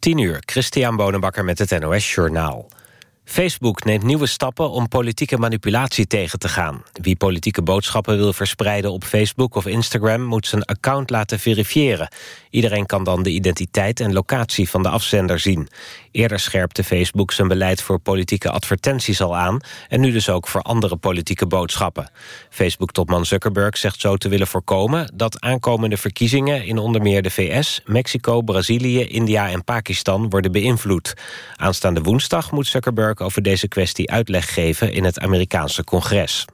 10 uur, Christian Bonenbakker met het NOS Journaal. Facebook neemt nieuwe stappen om politieke manipulatie tegen te gaan. Wie politieke boodschappen wil verspreiden op Facebook of Instagram... moet zijn account laten verifiëren. Iedereen kan dan de identiteit en locatie van de afzender zien. Eerder scherpte Facebook zijn beleid voor politieke advertenties al aan... en nu dus ook voor andere politieke boodschappen. Facebook-topman Zuckerberg zegt zo te willen voorkomen... dat aankomende verkiezingen in onder meer de VS, Mexico, Brazilië... India en Pakistan worden beïnvloed. Aanstaande woensdag moet Zuckerberg over deze kwestie uitleg geven... in het Amerikaanse congres.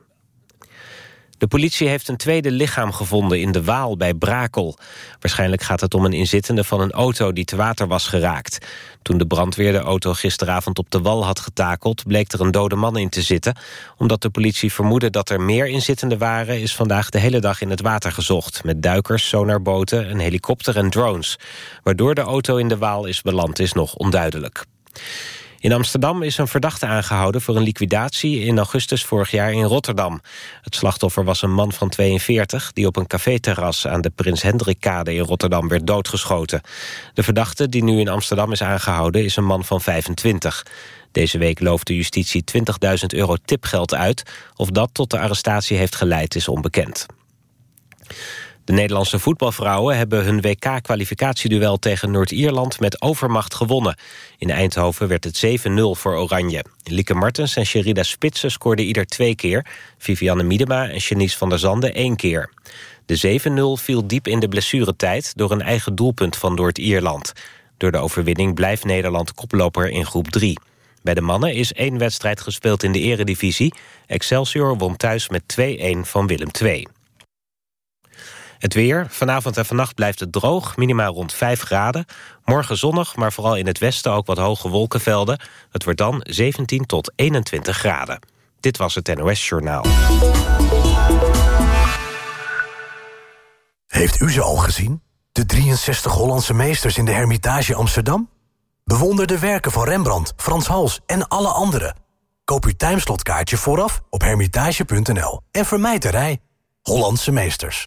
De politie heeft een tweede lichaam gevonden in de Waal bij Brakel. Waarschijnlijk gaat het om een inzittende van een auto die te water was geraakt. Toen de brandweer de auto gisteravond op de wal had getakeld... bleek er een dode man in te zitten. Omdat de politie vermoedde dat er meer inzittenden waren... is vandaag de hele dag in het water gezocht... met duikers, sonarboten, een helikopter en drones. Waardoor de auto in de Waal is beland is nog onduidelijk. In Amsterdam is een verdachte aangehouden voor een liquidatie in augustus vorig jaar in Rotterdam. Het slachtoffer was een man van 42 die op een caféterras aan de Prins Hendrikkade in Rotterdam werd doodgeschoten. De verdachte die nu in Amsterdam is aangehouden is een man van 25. Deze week loofde justitie 20.000 euro tipgeld uit. Of dat tot de arrestatie heeft geleid is onbekend. De Nederlandse voetbalvrouwen hebben hun WK-kwalificatieduel tegen Noord-Ierland met overmacht gewonnen. In Eindhoven werd het 7-0 voor Oranje. Lieke Martens en Sherida Spitsen scoorden ieder twee keer. Vivianne Miedema en Janice van der Zande één keer. De 7-0 viel diep in de blessuretijd door een eigen doelpunt van Noord-Ierland. Door de overwinning blijft Nederland koploper in groep 3. Bij de mannen is één wedstrijd gespeeld in de eredivisie. Excelsior won thuis met 2-1 van Willem II. Het weer. Vanavond en vannacht blijft het droog. Minimaal rond 5 graden. Morgen zonnig, maar vooral in het westen ook wat hoge wolkenvelden. Het wordt dan 17 tot 21 graden. Dit was het NOS Journaal. Heeft u ze al gezien? De 63 Hollandse meesters in de Hermitage Amsterdam? Bewonder de werken van Rembrandt, Frans Hals en alle anderen. Koop uw timeslotkaartje vooraf op hermitage.nl. En vermijd de rij. Hollandse meesters.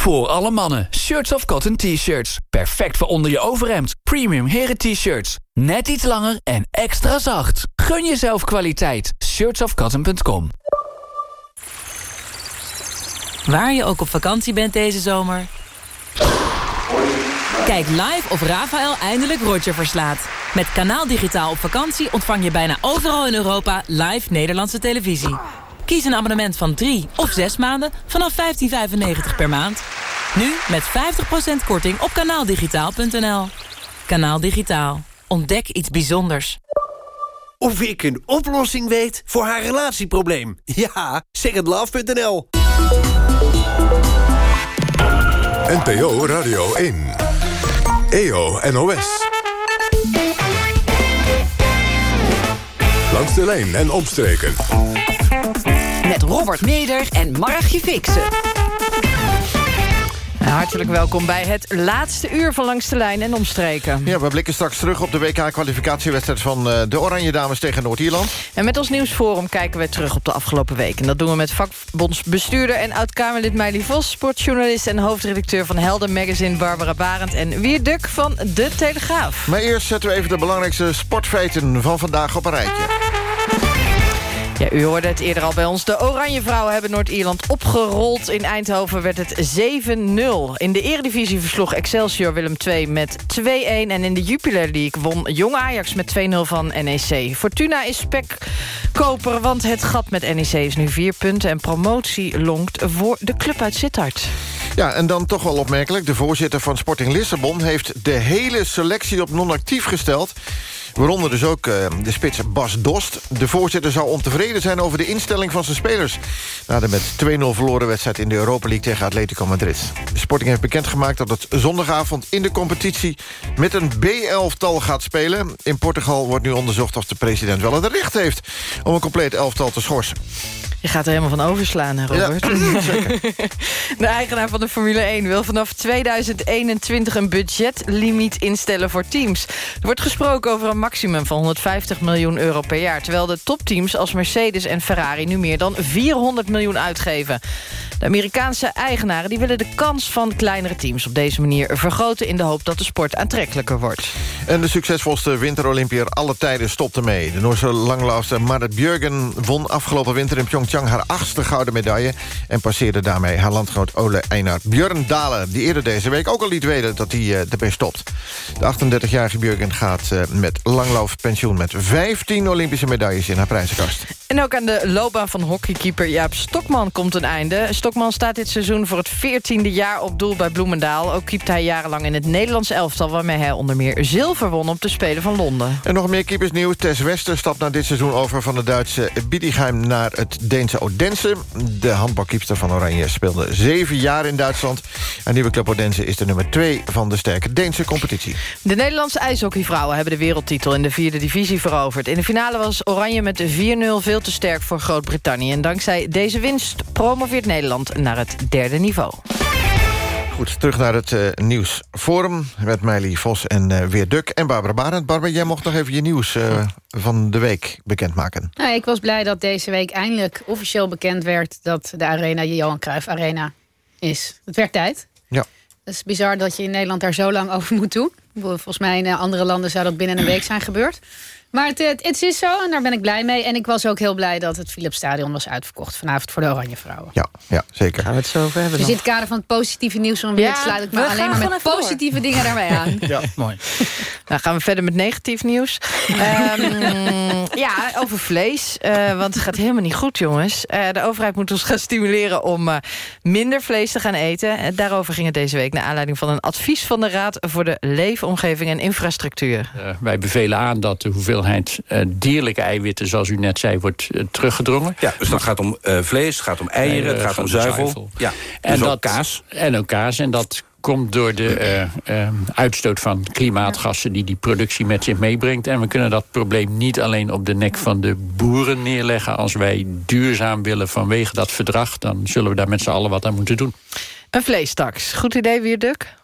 Voor alle mannen. Shirts of cotton t-shirts. Perfect voor onder je overhemd. Premium heren t-shirts. Net iets langer en extra zacht. Gun jezelf kwaliteit. Shirtsofcotton.com Waar je ook op vakantie bent deze zomer. Kijk live of Rafael eindelijk Roger verslaat. Met Kanaal Digitaal op vakantie ontvang je bijna overal in Europa live Nederlandse televisie. Kies een abonnement van 3 of 6 maanden vanaf 15,95 per maand. Nu met 50% korting op kanaaldigitaal.nl. Kanaal Digitaal. Ontdek iets bijzonders. Of ik een oplossing weet voor haar relatieprobleem. Ja, secondlove.nl. NPO Radio 1. EO NOS. Langs de lijn en omstreken met Robert Meder en Margje Fixen. Hartelijk welkom bij het laatste uur van Langs de Lijn en Omstreken. Ja, we blikken straks terug op de WK-kwalificatiewedstrijd... van eh, de Oranje Dames tegen Noord-Ierland. En met ons nieuwsforum kijken we terug op de afgelopen week. En dat doen we met vakbondsbestuurder en oud-Kamerlid Meili Vos... sportjournalist en hoofdredacteur van Helden Magazine Barbara Barend... en Wier Duk van De Telegraaf. Maar eerst zetten we even de belangrijkste sportfeiten van vandaag op een rijtje. Ja, u hoorde het eerder al bij ons. De Oranje Vrouwen hebben Noord-Ierland opgerold. In Eindhoven werd het 7-0. In de Eredivisie versloeg Excelsior Willem II met 2-1. En in de Jupiler League won Jong Ajax met 2-0 van NEC. Fortuna is spekkoper, want het gat met NEC is nu 4 punten... en promotie longt voor de club uit Sittard. Ja, en dan toch wel opmerkelijk. De voorzitter van Sporting Lissabon heeft de hele selectie op non-actief gesteld. Waaronder dus ook eh, de spits Bas Dost. De voorzitter zou ontevreden zijn over de instelling van zijn spelers. Na de met 2-0 verloren wedstrijd in de Europa League tegen Atletico Madrid. Sporting heeft bekendgemaakt dat het zondagavond in de competitie... met een B-elftal gaat spelen. In Portugal wordt nu onderzocht of de president wel het recht heeft... om een compleet elftal te schorsen. Je gaat er helemaal van overslaan, hè, Robert. Ja, zeker. De eigenaar van de Formule 1 wil vanaf 2021 een budgetlimiet instellen voor teams. Er wordt gesproken over een maximum van 150 miljoen euro per jaar... terwijl de topteams als Mercedes en Ferrari nu meer dan 400 miljoen uitgeven. De Amerikaanse eigenaren die willen de kans van kleinere teams op deze manier vergroten... in de hoop dat de sport aantrekkelijker wordt. En de succesvolste winterolympiër alle tijden stopte mee. De Noorse langlaufster Marit Björgen won afgelopen winter in Pyeongchang... haar achtste gouden medaille en passeerde daarmee haar landgenoot Ole Einar Björn Dalen... die eerder deze week ook al liet weten dat hij uh, ermee stopt. De 38-jarige Björgen gaat uh, met langlaufpensioen... met 15 Olympische medailles in haar prijzenkast. En ook aan de loopbaan van hockeykeeper Jaap Stokman komt een einde. Stokman staat dit seizoen voor het 14e jaar op doel bij Bloemendaal. Ook keept hij jarenlang in het Nederlands elftal... waarmee hij onder meer zilver won op de Spelen van Londen. En nog meer keepersnieuws. Tess Wester stapt na dit seizoen over van de Duitse Bietigheim... naar het Deense Odense. De handbalkeepster van Oranje speelde zeven jaar in Duitsland. En nieuwe club Odense is de nummer twee van de sterke Deense competitie. De Nederlandse ijshockeyvrouwen hebben de wereldtitel in de vierde divisie veroverd. In de finale was Oranje met de 4-0 veel te sterk voor Groot-Brittannië. En dankzij deze winst promoveert Nederland naar het derde niveau. Goed, terug naar het uh, nieuwsforum met Meili Vos en uh, Weer Duk en Barbara Barend. Barbara, jij mocht nog even je nieuws uh, van de week bekendmaken. Nou, ik was blij dat deze week eindelijk officieel bekend werd... dat de arena de Johan Cruijff Arena is. Het werd tijd. Ja. Het is bizar dat je in Nederland daar zo lang over moet doen. Volgens mij in andere landen zou dat binnen een week zijn gebeurd. Maar het, het, het, is zo en daar ben ik blij mee. En ik was ook heel blij dat het Philips Stadion was uitverkocht... vanavond voor de Oranje Vrouwen. Ja, ja zeker. Gaan we het zo over hebben Dus in het kader van het positieve nieuws... van ja, sluit ik me alleen maar met positieve door. dingen daarbij aan. Ja, mooi. Nou gaan we verder met negatief nieuws. um, ja, over vlees. Uh, want het gaat helemaal niet goed, jongens. Uh, de overheid moet ons gaan stimuleren om uh, minder vlees te gaan eten. daarover ging het deze week... naar aanleiding van een advies van de Raad... voor de Leefomgeving en Infrastructuur. wij bevelen aan dat de hoeveelheid dierlijke eiwitten... zoals u net zei, wordt teruggedrongen. Ja, dus dat gaat om vlees, het gaat om eieren, het gaat om zuivel. zuivel. Ja, en dus dat, kaas. En ook kaas. En dat komt door de uh, uh, uitstoot van klimaatgassen... die die productie met zich meebrengt. En we kunnen dat probleem niet alleen op de nek van de boeren neerleggen. Als wij duurzaam willen vanwege dat verdrag... dan zullen we daar met z'n allen wat aan moeten doen. Een vleestaks. Goed idee, Wierduk?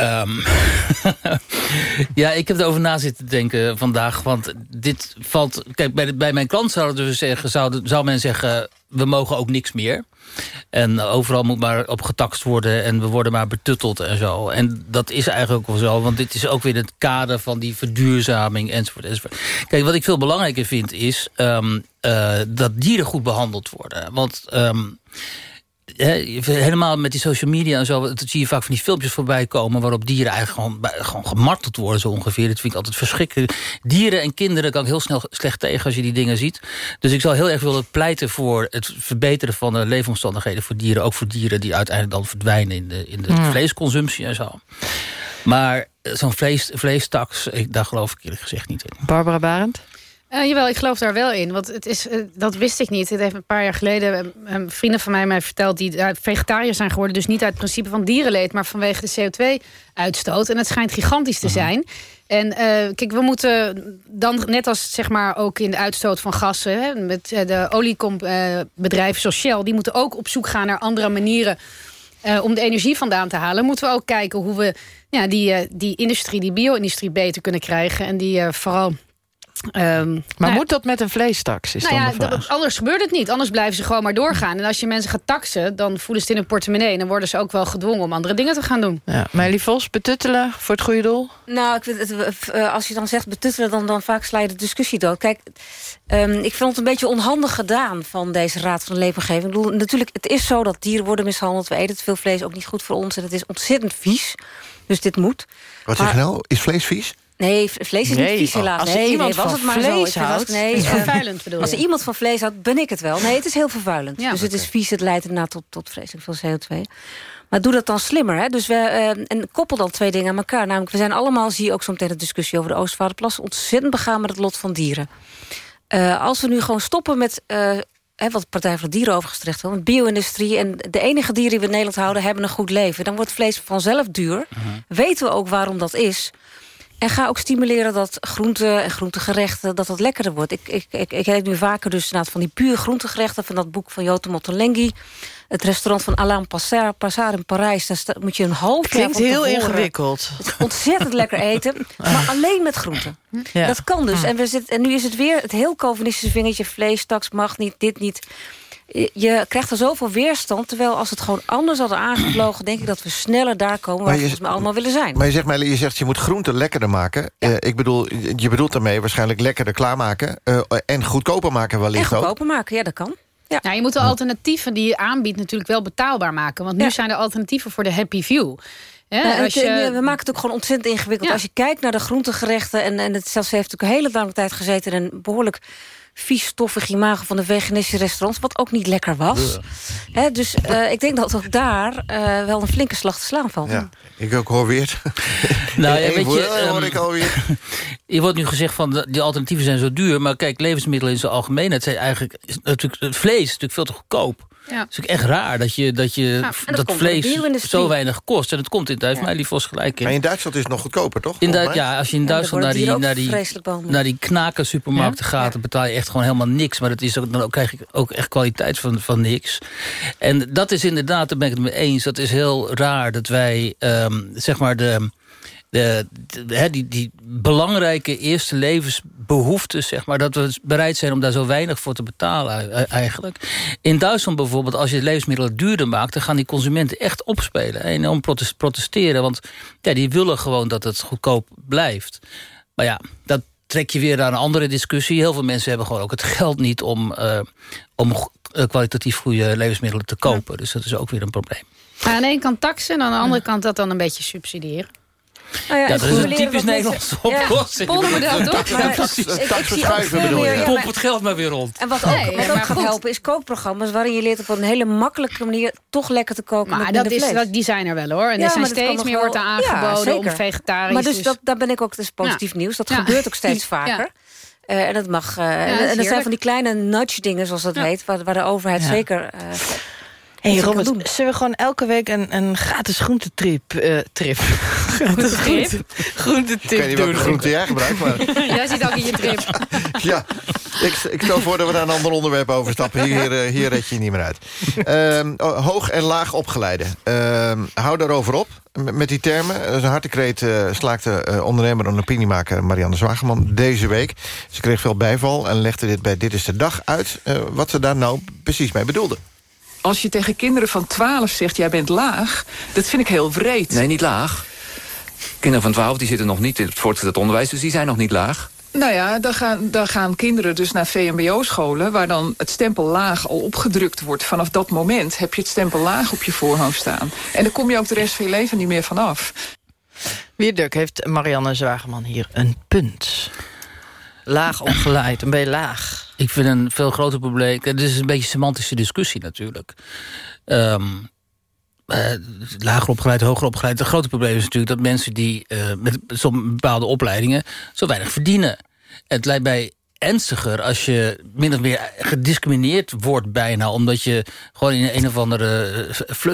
Um, ja, ik heb erover na zitten denken vandaag. Want dit valt... Kijk, bij, bij mijn klant zouden we zeggen, zou, zou men zeggen... we mogen ook niks meer. En overal moet maar op getakst worden... en we worden maar betutteld en zo. En dat is eigenlijk wel zo. Want dit is ook weer het kader van die verduurzaming enzovoort. enzovoort. Kijk, wat ik veel belangrijker vind is... Um, uh, dat dieren goed behandeld worden. Want... Um, He, helemaal met die social media en zo... dat zie je vaak van die filmpjes voorbij komen... waarop dieren eigenlijk gewoon, gewoon gemarteld worden zo ongeveer. Dat vind ik altijd verschrikkelijk. Dieren en kinderen kan ik heel snel slecht tegen als je die dingen ziet. Dus ik zal heel erg willen pleiten voor het verbeteren van de leefomstandigheden voor dieren. Ook voor dieren die uiteindelijk dan verdwijnen in de, in de ja. vleesconsumptie en zo. Maar zo'n vlees, vleestaks, ik, daar geloof ik eerlijk gezegd niet in. Barbara Barend? Uh, jawel, ik geloof daar wel in. Want het is, uh, dat wist ik niet. Het heeft een paar jaar geleden uh, vrienden van mij mij verteld... die vegetariër zijn geworden. Dus niet uit het principe van dierenleed... maar vanwege de CO2-uitstoot. En het schijnt gigantisch te zijn. En kijk, we moeten dan, net als zeg maar ook in de uitstoot van gassen... Hè, met de oliebedrijven zoals Shell... die moeten ook op zoek gaan naar andere manieren... om de energie vandaan te halen... moeten we ook kijken hoe we ja, die, die industrie, die bio-industrie beter kunnen krijgen. En die vooral... Um, maar nou, moet dat met een vleestaks? Is nou dan ja, de vraag. Dat, anders gebeurt het niet. Anders blijven ze gewoon maar doorgaan. En als je mensen gaat taxen, dan voelen ze het in hun portemonnee. En dan worden ze ook wel gedwongen om andere dingen te gaan doen. Ja, Meili Vos, betuttelen voor het goede doel? Nou, ik vind het, als je dan zegt betuttelen, dan, dan vaak sla je de discussie dood. Kijk, um, ik vind het een beetje onhandig gedaan van deze Raad van de Leefomgeving. Ik bedoel, natuurlijk, het is zo dat dieren worden mishandeld. We eten te veel vlees, ook niet goed voor ons. En het is ontzettend vies. Dus dit moet. Wat zeg je nou? Is vlees vies? Nee, vlees is Nee, niet vies helaas. als nee, iemand nee, was van het maar vlees zo. Houdt, nee, is eh, vervuilend bedoel Als je? er iemand van vlees houdt, ben ik het wel. Nee, het is heel vervuilend. Ja. Dus het is vies, het leidt inderdaad tot, tot vreselijk veel CO2. Maar doe dat dan slimmer. Hè? Dus we, eh, en koppel dan twee dingen aan elkaar. Namelijk, we zijn allemaal, zie je ook zo meteen de discussie over de Oostvaarderplas... ontzettend begaan met het lot van dieren. Eh, als we nu gewoon stoppen met... eh, hè, wat de Partij voor de Dieren overigens terecht wil... bio-industrie en de enige dieren die we in Nederland houden... hebben een goed leven. Dan wordt vlees vanzelf duur. Weten we ook waarom dat is. En ga ook stimuleren dat groenten en groentegerechten... dat dat lekkerder wordt. Ik, ik, ik, ik eet nu vaker dus van die puur groentegerechten... van dat boek van Jote Mottolenghi. Het restaurant van Alain Passard, Passard in Parijs. Daar moet je een half jaar Klinkt heel tevoren- ingewikkeld. Het is ontzettend lekker eten, maar alleen met groenten. Ja. Dat kan dus. En, we zitten, en nu is het weer het heel Calvinistische vingertje... vlees, tax mag niet, dit niet. Je- krijgt er zoveel weerstand... terwijl als het gewoon anders hadden aangevlogen... denk ik dat we sneller daar komen waar Maar we je- volgens mij allemaal willen zijn. Maar je zegt, mij, je zegt je moet groenten lekkerder maken. Eh, ik bedoel, je bedoelt daarmee waarschijnlijk lekkerder klaarmaken... eh, en goedkoper maken en wellicht ook. goedkoper maken, ja, dat kan. Ja. Nou, je moet de alternatieven die je aanbiedt natuurlijk wel betaalbaar maken. Want nu Ja. zijn er alternatieven voor de happy view. Ja, en het, je- eh, We maken het ook gewoon ontzettend ingewikkeld. Ja. Als je kijkt naar de groentegerechten... en, en het zelfs heeft natuurlijk een hele lange tijd gezeten... in een behoorlijk vies, stoffig imago van de veganistische restaurants... wat ook niet lekker was. Hè, dus eh, ik denk dat ook daar eh, wel een flinke slag te slaan valt. Ja, ik ook hoor weer. Nou, ja, weet je, hoor ehm, ik alweer. Je wordt nu gezegd van de- die alternatieven zijn zo duur. Maar kijk, levensmiddelen in zijn algemeenheid zijn eigenlijk... Natuurlijk, het vlees is natuurlijk veel te goedkoop. Ja. Het is ook echt raar dat, je, dat, je, dat vlees zo weinig kost. En het komt in het heeft mij lief vos gelijk in. Maar in Duitsland is het nog goedkoper, toch? In Duits- ja, als je in Ja, Duitsland naar die, naar, die, naar die knaken supermarkten gaat... dan betaal je echt gewoon helemaal niks. Maar dat is ook, dan ook, krijg je ook echt kwaliteit van, van niks. En dat is inderdaad, daar ben ik het mee eens... dat is heel raar dat wij, ehm, zeg maar... de de, de- hè, die, die belangrijke eerste levensbehoeftes, zeg maar, dat we bereid zijn om daar zo weinig voor te betalen eh, eigenlijk. In Duitsland bijvoorbeeld, als je levensmiddelen duurder maakt, dan gaan die consumenten echt opspelen en enorm protes- protesteren, want ja, die willen gewoon dat het goedkoop blijft. Maar ja, dat trek je weer naar een andere discussie. Heel veel mensen hebben gewoon ook het geld niet om, eh, om eh, kwalitatief goede levensmiddelen te kopen. Dus dat is ook weer een probleem. Maar aan de ene kant taxen en aan de andere kant dat dan een beetje subsidiëren. Nou Ja, en dat is een typisch Nederlandse oplossing. Toch? Maar ik- ik zie ook veel meer- ja, Pomp het geld maar weer rond. En wat ook, Nee, wat ook gaat helpen is kookprogramma's... waarin je leert op een hele makkelijke manier toch lekker te koken Maar met dat minder is, dat, die zijn er wel hoor. En Ja, er zijn steeds meer wel- wordt er aangeboden Ja, om vegetarisch. Maar dus, dus- dat, daar ben ik ook, is positief Ja. nieuws. Dat Ja. gebeurt ook steeds Ja. vaker. Eh, en dat mag. eh, en- dat is en dat zijn van die kleine nudge dingen, zoals dat Ja. heet... Waar, waar de overheid Ja. zeker... eh, Hey Robert, doen. zullen we gewoon elke week een, een gratis groentetrip... eh trip. gratis groente, groentetip Ik weet niet welke groente jij gebruikt, maar... Jij zit ook in je trip. ja, ik, ik stel voor dat we naar een ander onderwerp overstappen. Hier, eh, hier red je je niet meer uit. Ehm, oh, hoog en laag opgeleide. Ehm, hou daarover op met, die termen. Dat is een hartekreet uh, slaakte uh, ondernemer en opiniemaker Marianne Zwageman deze week. Ze kreeg veel bijval en legde dit bij Dit is de Dag uit... Uh, wat ze daar nou precies mee bedoelde. Als je tegen kinderen van 12 zegt, jij bent laag... dat vind ik heel wreed. Nee, niet laag. Kinderen van 12 die zitten nog niet in het voortgezet onderwijs... dus die zijn nog niet laag. Nou ja, dan gaan, dan gaan kinderen dus naar VMBO-scholen... waar dan het stempel laag al opgedrukt wordt. Vanaf dat moment heb je het stempel laag op je voorhoofd staan. En dan kom je ook de rest van je leven niet meer vanaf. Wierduk heeft Marianne Zwageman hier een punt. Laag opgeleid, een beetje laag. Ik vind een veel groter probleem... Dit is een beetje een semantische discussie natuurlijk. Um, lager opgeleid, hoger opgeleid. Het grote probleem is natuurlijk dat mensen die uh, met bepaalde opleidingen zo weinig verdienen. Het lijkt mij ernstiger als je min of meer gediscrimineerd wordt bijna... omdat je gewoon in een of andere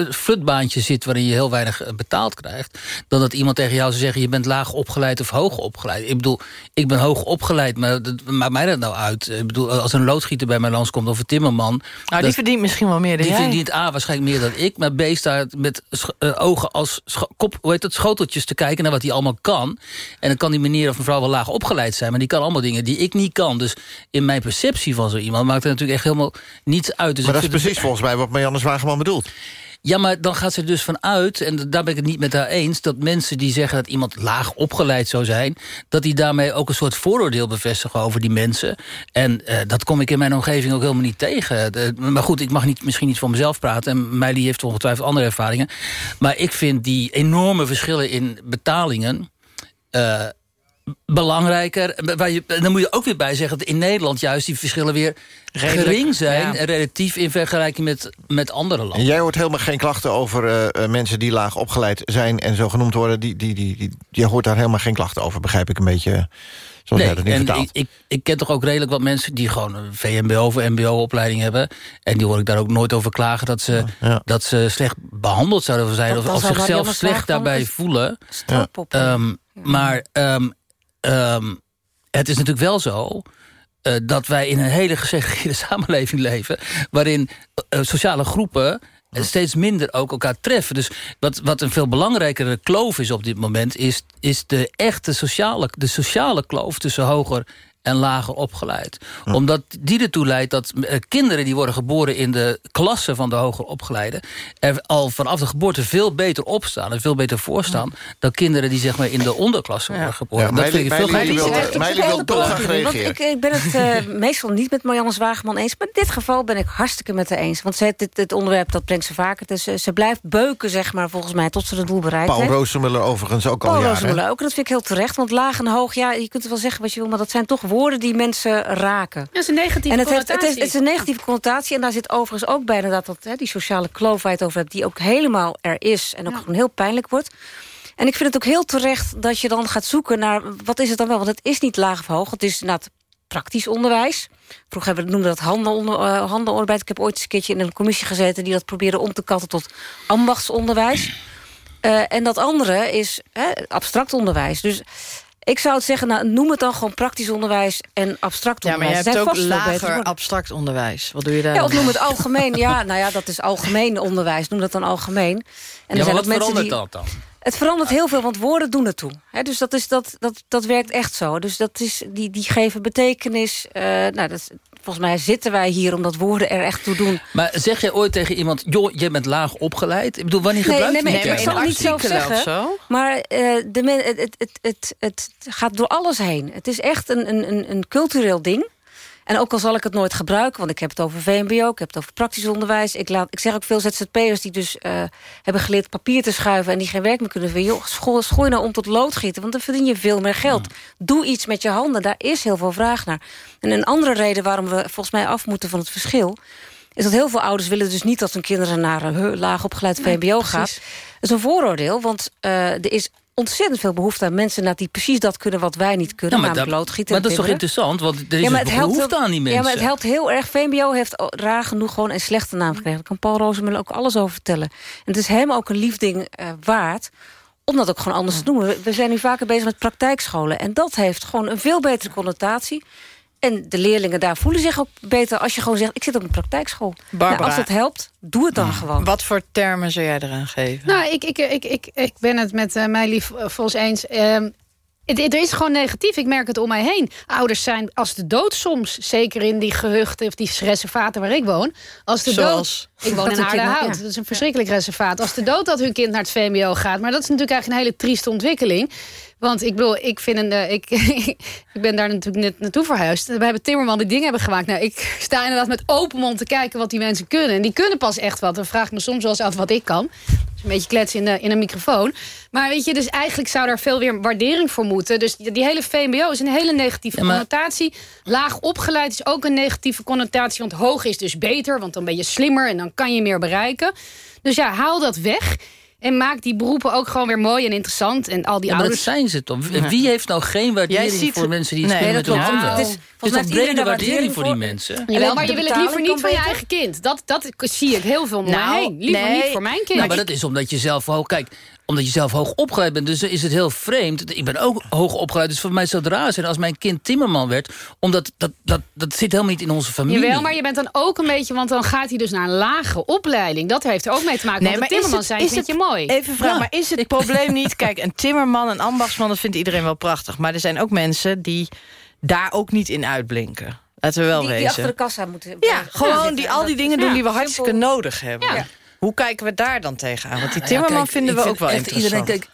flutbaantje zit... waarin je heel weinig betaald krijgt... dan dat iemand tegen jou zou zeggen... je bent laag opgeleid of hoog opgeleid. Ik bedoel, ik ben hoog opgeleid, maar dat, maakt mij dat nou uit? Ik bedoel, als een loodgieter bij mij langskomt of een timmerman... Nou, die verdient misschien wel meer dan Die jij. verdient A waarschijnlijk meer dan ik... maar B staat met ogen als kop, hoe heet het, schoteltjes te kijken... naar wat hij allemaal kan. En dan kan die meneer of mevrouw wel laag opgeleid zijn... maar die kan allemaal dingen die ik niet kan. Dus in mijn perceptie van zo iemand maakt het natuurlijk echt helemaal niets uit. Dus maar dat is precies het... volgens mij wat Marianne Zwageman bedoelt. Ja, maar dan gaat ze er dus vanuit, en daar ben ik het niet met haar eens... dat mensen die zeggen dat iemand laag opgeleid zou zijn... dat die daarmee ook een soort vooroordeel bevestigen over die mensen. En uh, dat kom ik in mijn omgeving ook helemaal niet tegen. De, maar goed, ik mag niet, misschien niet voor mezelf praten... en Meili heeft ongetwijfeld andere ervaringen. Maar ik vind die enorme verschillen in betalingen... Uh, belangrijker. Waar je, en dan moet je ook weer bij zeggen... dat in Nederland juist die verschillen weer Redelijk, gering zijn... ja. relatief in vergelijking met, met andere landen. En jij hoort helemaal geen klachten over eh, eh, mensen die laag opgeleid zijn... en zo genoemd worden. Die, die, die, die, je hoort daar helemaal geen klachten over, begrijp ik een beetje... eh, Zoals jij dat nu en vertaalt. ik, ik, ik ken toch ook redelijk wat mensen die gewoon een VMBO of MBO-opleiding hebben. En die hoor ik daar ook nooit over klagen dat ze, dat ze slecht behandeld zouden zijn. Dat- Of, of zichzelf slecht daarbij voelen. Ehm, Maar ehm, ehm, het is natuurlijk wel zo... eh, dat wij in een hele gesegregeerde samenleving leven... waarin eh, sociale groepen steeds minder ook elkaar treffen. Dus wat, wat een veel belangrijkere kloof is op dit moment... is, is de echte sociale, de sociale kloof tussen hoger en lager opgeleid. Omdat die ertoe leidt dat eh, kinderen die worden geboren... in de klasse van de hoger opgeleiden... er al vanaf de geboorte veel beter opstaan... en veel beter voorstaan... dan kinderen die zeg maar in de onderklasse worden geboren. Ja, dat vind ik veel Meili wil- Meili wil dolgraag reageren. Ik, ik ben het eh, meestal niet met Marianne Zwageman eens. Maar in dit geval ben ik hartstikke met haar eens. Want ze heeft dit, dit onderwerp, dat brengt ze vaker. Dus eh, ze blijft beuken, zeg maar, volgens mij, tot ze het doel bereikt Paul. Roosemuller overigens ook al Paul jaren. Rozemuller ook. En dat vind ik heel terecht. Want laag en hoog, ja, je kunt er wel zeggen wat je wil... maar dat zijn toch woorden die mensen raken. Dat is een negatieve en het, heeft, het, is, connotatie. het is een negatieve connotatie. En daar zit overigens ook bij inderdaad dat, hè, die sociale kloof waar je het over hebt... die ook helemaal er is en ook gewoon heel pijnlijk wordt. En ik vind het ook heel terecht dat je dan gaat zoeken naar... wat is het dan wel? Want het is niet laag of hoog. Het is inderdaad praktisch onderwijs. Vroeger hebben we dat handelonder, uh, handelonderwijs. Ik heb ooit eens een keertje in een commissie gezeten... die dat probeerde om te katten tot ambachtsonderwijs. Uh, en dat andere is hè, abstract onderwijs. Dus ik zou het zeggen, nou, noem het dan gewoon praktisch onderwijs en abstract Ja, maar onderwijs. je hebt ook lager abstract onderwijs. Wat doe je daar Ja, dan? of noem het algemeen. Ja, nou ja, dat is algemeen onderwijs. Noem dat dan algemeen. En ja, er maar zijn wat ook mensen verandert die... dat dan? Het verandert heel veel, want woorden doen ertoe. He, dus dat, is, dat, dat, dat werkt echt zo. Dus dat is, die, die geven betekenis. Uh, nou, dat, volgens mij zitten wij hier omdat woorden er echt toe doen. Maar zeg jij ooit tegen iemand... joh, je bent laag opgeleid? Ik bedoel, wanneer nee, gebruik nee, je nee, die ik term? zal het niet zo zeggen. Maar uh, de men, het, het, het, het, het gaat door alles heen. Het is echt een, een, een cultureel ding. En ook al zal ik het nooit gebruiken, want ik heb het over VMBO... ik heb het over praktisch onderwijs. Ik, laat, ik zeg ook veel ZZP'ers die dus uh, hebben geleerd papier te schuiven... en die geen werk meer kunnen vinden. Joh, school nou om tot loodgieten, want dan verdien je veel meer geld. Doe iets met je handen, daar is heel veel vraag naar. En een andere reden waarom we volgens mij af moeten van het verschil... is dat heel veel ouders willen dus niet dat hun kinderen naar een laag opgeleid VMBO nee, gaat. Dat is een vooroordeel, want uh, er is ontzettend veel behoefte aan mensen... die precies dat kunnen wat wij niet kunnen, ja, namelijk loodgieten. Maar dat is toch interessant, want er is ja, een het helpt behoefte heel, aan die mensen. Ja, maar het helpt heel erg. VMBO heeft raar genoeg gewoon een slechte naam gekregen. Daar kan Paul Rozemuller ook alles over vertellen. En het is hem ook een liefding uh, waard om dat ook gewoon anders te noemen. We zijn nu vaker bezig met praktijkscholen. En dat heeft gewoon een veel betere connotatie. En de leerlingen daar voelen zich ook beter als je gewoon zegt... ik zit op een praktijkschool. Barbara, nou, als het helpt, doe het dan gewoon. Wat voor termen zou jij eraan geven? Nou, ik, ik, ik, ik, ik ben het met uh, mij lief volgens eens... Uh, het, het, is gewoon negatief. Ik merk het om mij heen. Ouders zijn als de dood soms. Zeker in die gehuchten of die reservaten waar ik woon. Als de Zoals? dood. Ik woon in Aardehout. Ja. Dat is een verschrikkelijk reservaat. Als de dood dat hun kind naar het VMBO gaat. Maar dat is natuurlijk eigenlijk een hele trieste ontwikkeling. Want ik bedoel, ik, vind een, uh, ik, ik ben daar natuurlijk net naartoe verhuisd. We hebben Timmerman die dingen hebben gemaakt. Nou, ik sta inderdaad met open mond te kijken wat die mensen kunnen. En die kunnen pas echt wat. Dan vraag ik me soms wel eens af wat ik kan. Dus een beetje kletsen in, de, in een microfoon. Maar weet je, dus eigenlijk zou daar veel weer waardering voor moeten. Dus die, die hele VMBO is een hele negatieve ja, maar... connotatie. Laag opgeleid is ook een negatieve connotatie. Want hoog is dus beter, want dan ben je slimmer... en dan kan je meer bereiken. Dus ja, haal dat weg... En maak die beroepen ook gewoon weer mooi en interessant. En al die ja, maar ouders... dat zijn ze toch? Wie heeft nou geen waardering ziet... voor mensen die iets nee, met hun handen? Het is, is toch brede waardering voor die mensen? Jawel, maar je wil het liever niet van je eigen kind. Dat, dat zie ik heel veel om nou, me heen. Liever nee, niet voor mijn kind. Nou, maar dat is omdat je zelf hoog... Kijk, omdat je zelf hoog opgeleid bent. Dus is het heel vreemd. Ik ben ook hoog opgeleid. Dus voor mij zou het raar zijn als mijn kind timmerman werd. Omdat dat, dat, dat zit helemaal niet in onze familie. Jawel, maar je bent dan ook een beetje... Want dan gaat hij dus naar een lage opleiding. Dat heeft er ook mee te maken. Nee, want de timmerman zijn vind je mooi. Even vraag, ja. maar is het probleem niet... Kijk, een timmerman, een ambachtsman, dat vindt iedereen wel prachtig. Maar er zijn ook mensen die daar ook niet in uitblinken. Laten we wel die, wezen. Die achter de kassa moeten... Ja, gewoon die, al die dingen doen die we ja, hartstikke simpel. nodig hebben. Ja. Hoe kijken we daar dan tegenaan? Want die timmerman ja, kijk, vinden we ook wel echt interessant. Iedereen,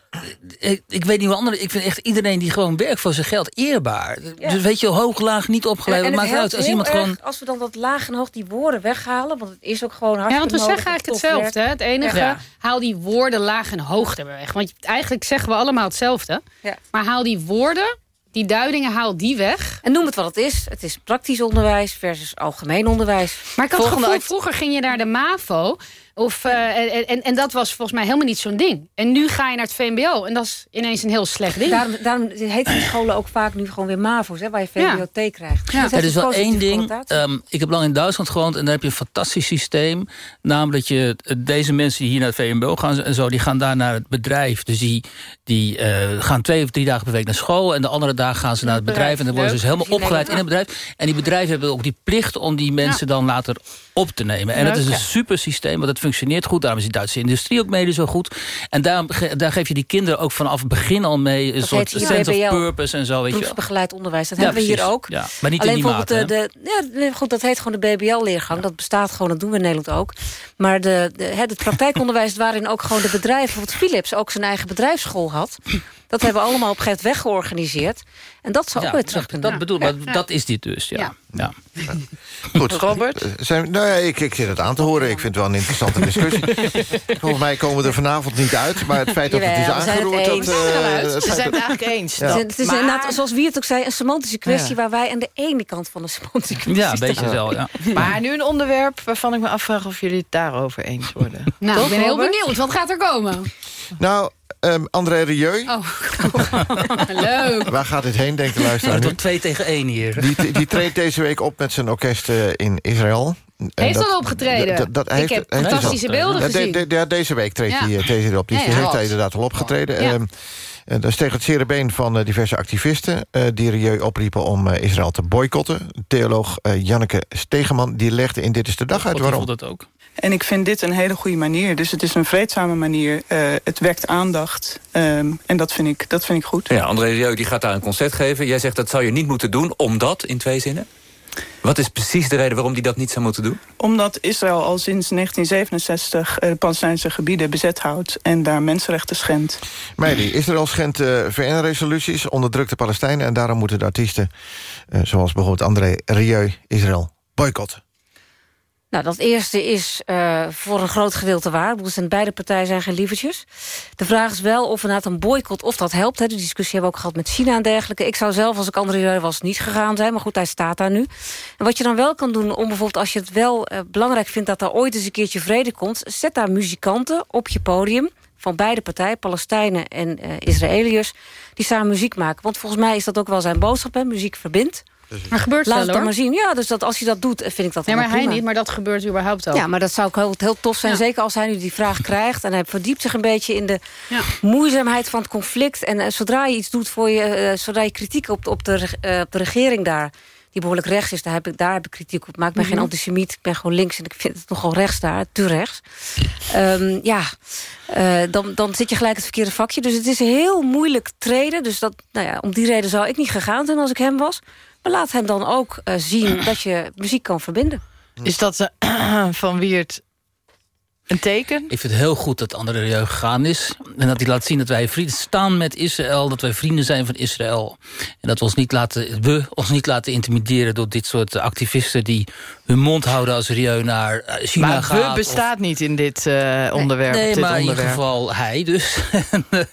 kijk, ik, ik weet niet hoe anderen... Ik vind echt iedereen die gewoon werkt voor zijn geld eerbaar. Ja. Dus weet je, hoog, laag, niet opgeleid. En, en maakt het uit. Als iemand erg, gewoon... Als we dan dat laag en hoog die woorden weghalen... want het is ook gewoon hartstikke Ja, want we nodig zeggen eigenlijk hetzelfde. Hè? Het enige, ja. haal die woorden laag en hoog er weg. Want eigenlijk zeggen we allemaal hetzelfde. Ja. Maar haal die woorden Die duidingen haal die weg. En noem het wat het is. Het is praktisch onderwijs versus algemeen onderwijs. Maar ik had het Volgende gevoel, uit- vroeger ging je naar de MAVO. Of, eh, en, en, en dat was volgens mij helemaal niet zo'n ding. En nu ga je naar het VMBO. En dat is ineens een heel slecht ding. Daarom, daarom heten die scholen ook vaak nu gewoon weer MAVO's, hè, waar je VWOT krijgt. Ja. Dus Er is wel één ding. ehm, ik heb lang in Duitsland gewoond en daar heb je een fantastisch systeem. Namelijk dat je eh, deze mensen die hier naar het VMBO gaan en zo, die gaan daar naar het bedrijf. Dus die, die eh, gaan twee of drie dagen per week naar school. En de andere dagen gaan ze naar het bedrijf. En dan worden ze dus helemaal opgeleid in het bedrijf. En die bedrijven hebben ook die plicht om die mensen dan later op te nemen. En Leuk, dat is een super systeem, want het functioneert goed. Daarom is de Duitse industrie ook mede zo goed. En daarom, ge- daar geef je die kinderen ook vanaf het begin al mee... een Dat soort sense of purpose en zo. Weet je wel. Beroepsbegeleid onderwijs, dat Ja, hebben we hier ook. Ja, maar niet Alleen in die mate. de, de, ja, goed, dat heet gewoon de BBL-leergang. Dat bestaat gewoon, dat doen we in Nederland ook. Maar de, de, het praktijkonderwijs waarin ook gewoon de bedrijven... bijvoorbeeld Philips ook zijn eigen bedrijfsschool had... dat hebben we allemaal op een gegeven moment weggeorganiseerd. En dat zou ook weer terug kunnen. Dat bedoel, maar dat is dit dus, ja. ja. Goed. Robert? Eh, Zijn, nou ja, ik, ik zit het aan te horen. Ik vind het wel een interessante discussie. Volgens mij komen we er vanavond niet uit. Maar het feit dat het is aangeroerd... eens. dat, We zijn eh, eruit. het We zijn dat- het eigenlijk eens. Ja. Het is, het is Maar- inderdaad, zoals wie het ook zei, een semantische kwestie... Ja. waar wij aan de ene kant van de semantische kwestie Ja, een beetje wel, ja. Maar nu een onderwerp waarvan ik me afvraag of jullie het daarover eens worden. Nou, Toch, ik ben heel Robert? benieuwd. Wat gaat er komen? Nou, ehm, André Rieu. Oh, leuk. Waar gaat dit heen, denkt de luisteraar Het nu? wordt twee tegen één hier. Die, die treedt deze week op met zijn orkest eh, in Israël. En Heeft al opgetreden? dat- dat- Ik heeft- heb heeft fantastische beelden de- gezien. de- ja, deze week treedt Ja. hij eh, hij erop. Die Ja, ja. heeft hij Klopt. inderdaad al opgetreden. Ja. Ehm, eh, dat is tegen het zere been van diverse activisten... eh, die Rieu opriepen om eh, Israël te boycotten. Theoloog eh, Janneke Stegeman die legde in Dit is de Dag uit waarom. vond dat ook. En ik vind dit een hele goede manier. Dus het is een vreedzame manier. Eh, het wekt aandacht. Ehm, en dat vind, ik, dat vind ik goed. Ja, André Rieu die gaat daar een concert geven. Jij zegt dat zou je niet moeten doen, omdat, in twee zinnen? Wat is precies de reden waarom hij dat niet zou moeten doen? Omdat Israël al sinds 1967 eh, de Palestijnse gebieden bezet houdt... en daar mensenrechten schendt. Meili, Israël schendt eh, VN-resoluties, onderdrukt de Palestijnen... en daarom moeten de artiesten, eh, zoals bijvoorbeeld André Rieu, Israël boycotten. Nou, dat eerste is eh, voor een groot gedeelte waar. Zijn beide partijen zijn geen lievertjes. De vraag is wel of inderdaad een boycott of dat helpt. Hè. De discussie hebben we ook gehad met China en dergelijke. Ik zou zelf, als ik André was, niet gegaan zijn. Maar goed, hij staat daar nu. En wat je dan wel kan doen, om bijvoorbeeld als je het wel eh, belangrijk vindt... dat er ooit eens een keertje vrede komt... zet daar muzikanten op je podium van beide partijen, Palestijnen en eh Israëliërs... die samen muziek maken. Want volgens mij is dat ook wel zijn boodschap, hè? muziek verbindt. Maar gebeurt Laat wel, het dan maar zien. Ja, dus dat, als hij dat doet, vind ik dat Nee, maar hij niet, maar dat gebeurt überhaupt ook. Ja, maar dat zou ook heel, heel tof zijn. Ja. Zeker als hij nu die vraag krijgt. En hij verdiept zich een beetje in de Ja. moeizaamheid van het conflict. En eh, zodra je iets doet voor je... eh, zodra je kritiek op, op, de, eh, op de regering daar... die behoorlijk rechts is, daar heb ik, daar heb ik kritiek op. Maar ik ben Mhm. geen antisemiet, ik ben gewoon links... en ik vind het nogal rechts daar, te rechts. Ehm, ja, eh, dan, dan zit je gelijk het verkeerde vakje. Dus het is heel moeilijk treden. Dus dat, nou ja, om die reden zou ik niet gegaan zijn als ik hem was. Maar laat hem dan ook eh, zien dat je muziek kan verbinden. Is dat eh, van Wiert een teken? Ik vind het heel goed dat André Rieu gegaan is. En dat hij laat zien dat wij vrienden staan met Israël. Dat wij vrienden zijn van Israël. En dat we ons niet laten, we ons niet laten intimideren door dit soort activisten... die hun mond houden als Rieu naar eh, China maar gaat. we of- bestaat niet in dit eh, onderwerp. Nee, dit maar in ieder geval hij dus. en eh,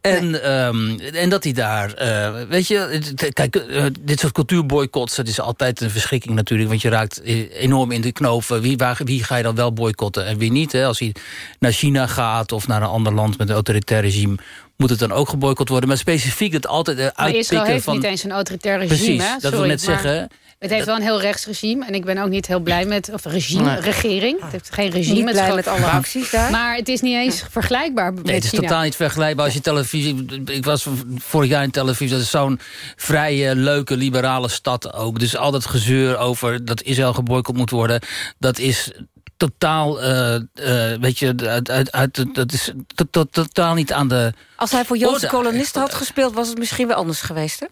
en, ehm, en dat hij daar... eh, weet je, kijk, dit soort cultuurboycotts... dat is altijd een verschrikking natuurlijk. Want je raakt enorm in de knoop. Wie, waar, wie ga je dan wel boycotten en wie niet? Hè? Als hij naar China gaat of naar een ander land met een autoritair regime... moet het dan ook geboycott worden. Maar specifiek het altijd eh, Maar uitpikken Israël heeft van... niet eens een autoritair regime. Precies, hè? dat wil net maar zeggen. Het heeft wel een heel rechts regime. En ik ben ook niet heel blij met... Of regime, Nee. regering. Het heeft geen regime. Niet blij met alle acties daar. Maar het is niet eens vergelijkbaar Nee, het is China. totaal niet vergelijkbaar als je televisie... Ik was vorig jaar in televisie, dat is zo'n vrije, leuke, liberale stad ook. Dus al dat gezeur over dat Israël geboycott moet worden... dat is totaal, eh, eh, weet je, uit, uit, uit, dat is to- to- totaal niet aan de... Als hij voor Joodse kolonisten had gespeeld... was het misschien weer anders geweest, hè?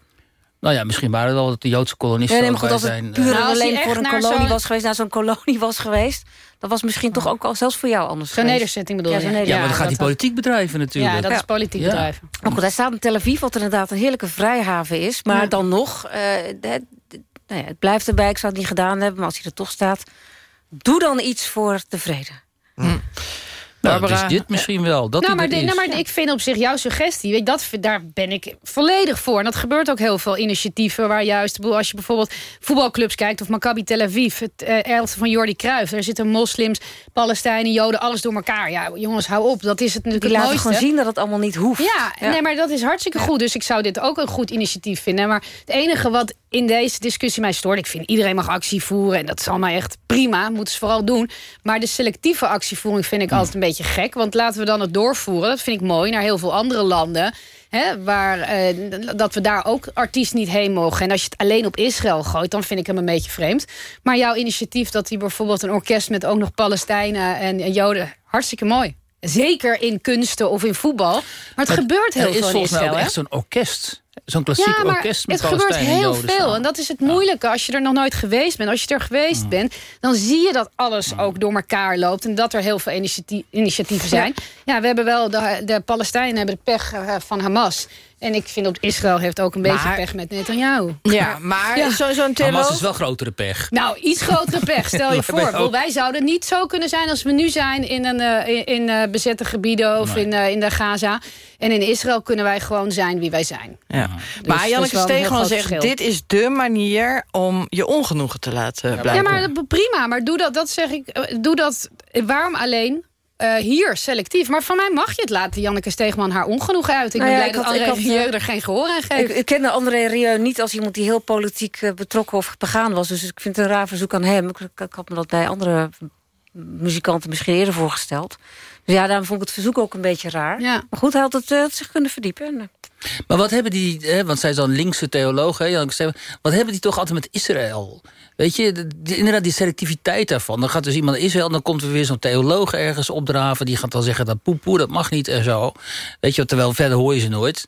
Nou ja, misschien waren er wel dat de Joodse kolonisten Nee, nee, maar goed, als het puur Nou, alleen voor een kolonie was geweest... naar zo'n kolonie was geweest... dat was misschien toch ook al zelfs voor jou anders Zo'n geweest. nederzetting bedoel Ja, je? zo'n ja, maar dan gaat hij dat- politiek bedrijven natuurlijk. Ja, dat is politiek Ja. bedrijven. Maar goed, hij staat in Tel Aviv, wat inderdaad een heerlijke vrijhaven is. Maar Ja. dan nog, eh, het, nou ja, het blijft erbij. Ik zou het niet gedaan hebben, maar als hij er toch staat... doe dan iets voor de vrede. Nou, Nou, Barbara? dus dit misschien wel. Dat nou, maar, de- is. nou, maar ik vind op zich jouw suggestie, weet, dat, daar ben ik volledig voor. En dat gebeurt ook heel veel initiatieven waar juist, als je bijvoorbeeld voetbalclubs kijkt of Maccabi Tel Aviv, het eh, elfte van Jordi Cruijff, daar zitten moslims, Palestijnen, Joden, alles door elkaar. Ja, jongens, hou op. Dat is het natuurlijk Die het laten gewoon zien dat het allemaal niet hoeft. Ja, Ja. nee, maar dat is hartstikke goed. Dus ik zou dit ook een goed initiatief vinden. Maar het enige wat in deze discussie mij stoort... ik vind iedereen mag actie voeren en dat is allemaal echt prima. Moeten ze vooral doen. Maar de selectieve actievoering vind ik altijd een beetje gek. Want laten we dan het doorvoeren, dat vind ik mooi... naar heel veel andere landen... Hè, waar, eh, dat we daar ook artiesten niet heen mogen. En als je het alleen op Israël gooit, dan vind ik hem een beetje vreemd. Maar jouw initiatief dat hij bijvoorbeeld een orkest... met ook nog Palestijnen en, en Joden, hartstikke mooi. Zeker in kunsten of in voetbal. Maar het gebeurt heel is veel in volgens mij Israël. ook echt zo'n orkest. Zo'n klassiek ja, maar orkest met het gebeurt heel veel. staan. En dat is het moeilijke. Als je er nog nooit geweest bent. Als je er geweest bent, dan zie je dat alles ook door elkaar loopt. En dat er heel veel initiatie- initiatieven zijn. Ja, we hebben wel, de, de Palestijnen hebben de pech eh, van Hamas. En ik vind dat Israël heeft ook een beetje Maar- pech met Netanyahu. Ja, maar Ja. zo- zo'n Hamas theoloog... is wel grotere pech. Nou, iets grotere pech. Stel je voor. Ook. Wij zouden niet zo kunnen zijn als we nu zijn in, een, eh, in, in, eh, bezette gebieden of Nee. in, eh, in de Gaza. En in Israël kunnen wij gewoon zijn wie wij zijn. Ja. Dus maar Janneke wel Stegeman zegt... verschil. dit is de manier om je ongenoegen te laten blijken. Ja, maar prima. Maar doe dat, dat zeg ik. Doe dat. Waarom alleen? Eh, hier selectief. Maar van mij mag je het laten, Janneke Steegman, haar ongenoegen uit. Ik Nou ben ja, blij ik dat had- ik André had, eh, Rieu er geen gehoor aan Ik, geeft. ik kende André Rieu niet als iemand die heel politiek eh, betrokken of begaan was. Dus ik vind het een raar verzoek aan hem. Ik, ik had me dat bij andere muzikanten misschien eerder voorgesteld. Dus ja, daarom vond ik het verzoek ook een beetje raar. Ja. Maar goed, hij had het eh, had zich kunnen verdiepen. En, eh, Maar wat hebben die, hè, want zij is dan linkse theoloog, hè, wat hebben die toch altijd met Israël? Weet je, de- inderdaad die selectiviteit daarvan. Dan gaat dus iemand naar Israël, dan komt er weer zo'n theoloog ergens opdraven. Die gaat dan zeggen dat poepoe, dat mag niet en zo. Weet je, terwijl verder hoor je ze nooit.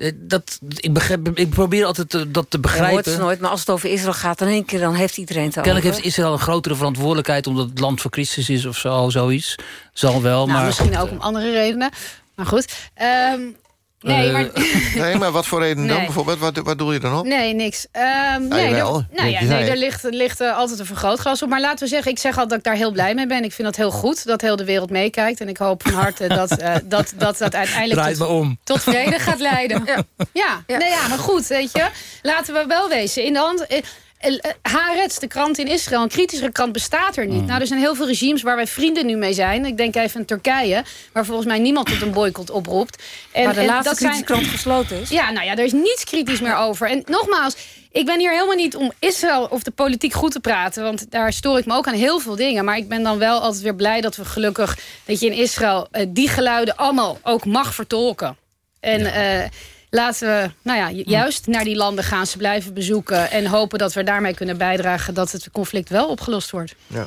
Eh, Dat, ik, begrijp, ik probeer altijd te- dat te je hoort begrijpen. het nooit, maar als het over Israël gaat... dan in één keer dan heeft iedereen het Kennelijk over. heeft Israël een grotere verantwoordelijkheid... omdat het land voor Christus is of zo, zoiets. Zal wel, nou, maar... misschien ook om andere redenen. Maar goed. Ehm, nee, Eh, maar... Nee, maar wat voor reden dan Nee. bijvoorbeeld? Wat, wat doe je dan op? Nee, niks. Ehm, nee, er, nou ja, zei nee, er ligt, ligt eh, altijd een vergrootglas op. Maar laten we zeggen, ik zeg altijd dat ik daar heel blij mee ben. Ik vind dat heel goed, dat heel de wereld meekijkt. En ik hoop van harte dat eh, dat, dat, dat uiteindelijk Draait tot, me om. tot vrede gaat leiden. Ja, ja. Nee, ja, maar goed, weet je. Laten we wel wezen. In de hand... eh, Haaretz, de krant in Israël, een kritischere krant bestaat er Mm. niet. Nou, er zijn heel veel regimes waar wij vrienden nu mee zijn. Ik denk even aan Turkije, waar volgens mij niemand tot een boycott oproept. En, Maar de en laatste dat zijn- kritische krant gesloten is. ja, nou ja, er is niets kritisch meer over. En nogmaals, ik ben hier helemaal niet om Israël of de politiek goed te praten. Want daar stoor ik me ook aan heel veel dingen. Maar ik ben dan wel altijd weer blij dat we gelukkig... dat je in Israël eh, die geluiden allemaal ook mag vertolken. En eh, laten we nou ja, ju- juist naar die landen gaan, ze blijven bezoeken... en hopen dat we daarmee kunnen bijdragen... dat het conflict wel opgelost wordt. Ja.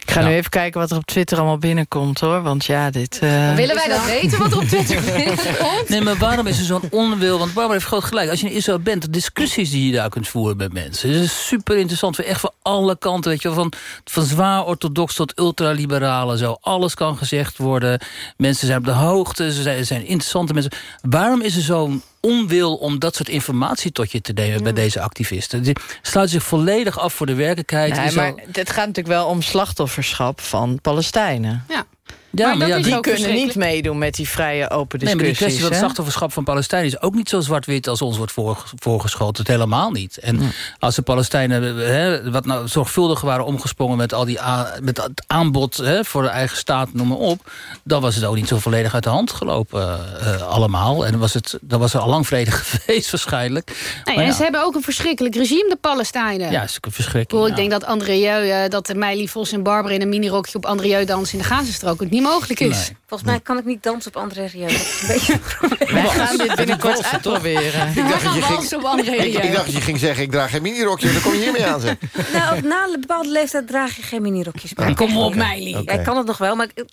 Ik ga nu even kijken wat er op Twitter allemaal binnenkomt, hoor. Want ja, dit... eh, Willen wij dat weten, wat er op Twitter komt? Nee, maar waarom is er zo'n onwil? Want Barbara heeft groot gelijk. Als je in Israël bent, de discussies die je daar kunt voeren met mensen... dat is super interessant. Voor echt van alle kanten, weet je wel. Van, van zwaar orthodox tot ultraliberalen. Zo. Alles kan gezegd worden. Mensen zijn op de hoogte, ze zijn, zijn interessante mensen. Waarom is er zo'n onwil om dat soort informatie tot je te nemen... bij deze activisten? Die sluiten zich volledig af voor de werkelijkheid. Nee, maar het gaat natuurlijk wel om slachtofferschap van Palestijnen. Ja. Ja, Maar maar dat ja, is die kunnen niet verschrikkelijk. meedoen met die vrije open Nee, maar die discussies. kwestie van het slachtofferschap van Palestijnen... is ook niet zo zwart-wit als ons wordt voor, voorgeschoten. Het helemaal niet. En als de Palestijnen hè, wat nou zorgvuldiger waren omgesprongen... met, al die met het aanbod hè, voor de eigen staat, noem maar op... dan was het ook niet zo volledig uit de hand gelopen eh, allemaal. En dan was, het, dan was er al lang vrede geweest waarschijnlijk. Nee, en ja, ze hebben ook een verschrikkelijk regime, de Palestijnen. ja, is een Ik, verschrikking. bedoel, ik ja. denk dat Andrieu, eh, dat Meili Vos en Barbara in een minirokje op Andrieu dansen in de Gazastrook ook niet mogelijk is. Nee. Volgens mij kan ik niet dansen op André Rieu. Dat is een beetje een probleem. Wij gaan dit binnenkort uitproberen. Ik dacht, We dat gaan je ging, dansen op André ik, ik Rieu. dacht dat je ging zeggen, ik draag geen minirokje. Dan kom je hiermee aan. Zeg. Nou, na een bepaalde leeftijd draag je geen minirokjes meer. Kom op, Oké, Meili. Ja, ik kan het nog wel, maar... ik- Ik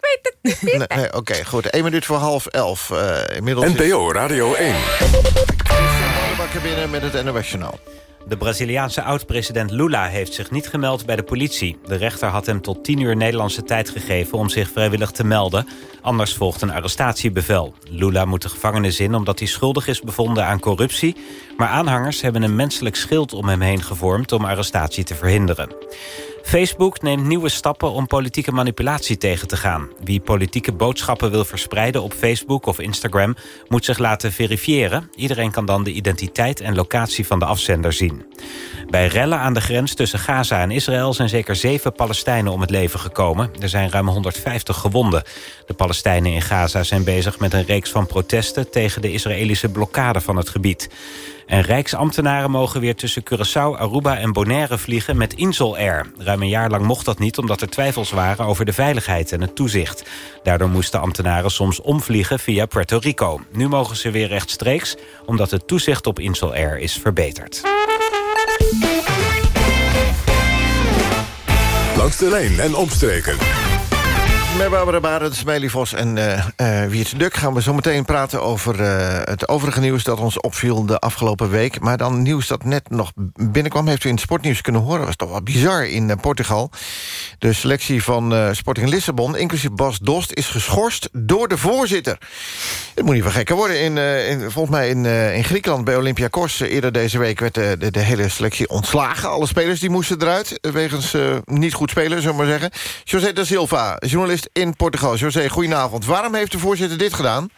weet het niet. Nee, nee, Oké, goed. 1 minuut voor half elf. eh inmiddels is NPO Radio 1. Bakker binnen met het NOS Journaal. De Braziliaanse oud-president Lula heeft zich niet gemeld bij de politie. De rechter had hem tot 10 uur Nederlandse tijd gegeven om zich vrijwillig te melden. Anders volgt een arrestatiebevel. Lula moet de gevangenis in omdat hij schuldig is bevonden aan corruptie. Maar aanhangers hebben een menselijk schild om hem heen gevormd om arrestatie te verhinderen. Facebook neemt nieuwe stappen om politieke manipulatie tegen te gaan. Wie politieke boodschappen wil verspreiden op Facebook of Instagram... moet zich laten verifiëren. Iedereen kan dan de identiteit en locatie van de afzender zien. Bij rellen aan de grens tussen Gaza en Israël... zijn zeker zeven Palestijnen om het leven gekomen. Er zijn ruim 150 gewonden. De Palestijnen in Gaza zijn bezig met een reeks van protesten... tegen de Israëlische blokkade van het gebied. En rijksambtenaren mogen weer tussen Curaçao, Aruba en Bonaire vliegen met Insel Air. Ruim een jaar lang mocht dat niet omdat er twijfels waren over de veiligheid en het toezicht. Daardoor moesten ambtenaren soms omvliegen via Puerto Rico. Nu mogen ze weer rechtstreeks omdat het toezicht op Insel Air is verbeterd. Langs de lijn en omstreken. Met Barbara Barend, Smiley Vos en uh, uh, Wiert Duk gaan we zo meteen praten over uh, het overige nieuws dat ons opviel de afgelopen week. Maar dan nieuws dat net nog binnenkwam, heeft u in het sportnieuws kunnen horen. Dat was toch wel bizar in Portugal. De selectie van Sporting Lissabon, inclusief Bas Dost, is geschorst door de voorzitter. Het moet niet van gekker worden. In, in, volgens mij in, in Griekenland bij Olympiakos eerder deze week werd de, de, de, hele selectie ontslagen. Alle spelers die moesten eruit, wegens niet goed spelen, zullen we maar zeggen. José da Silva, journalist in Portugal. José, goedenavond. Waarom heeft de voorzitter dit gedaan?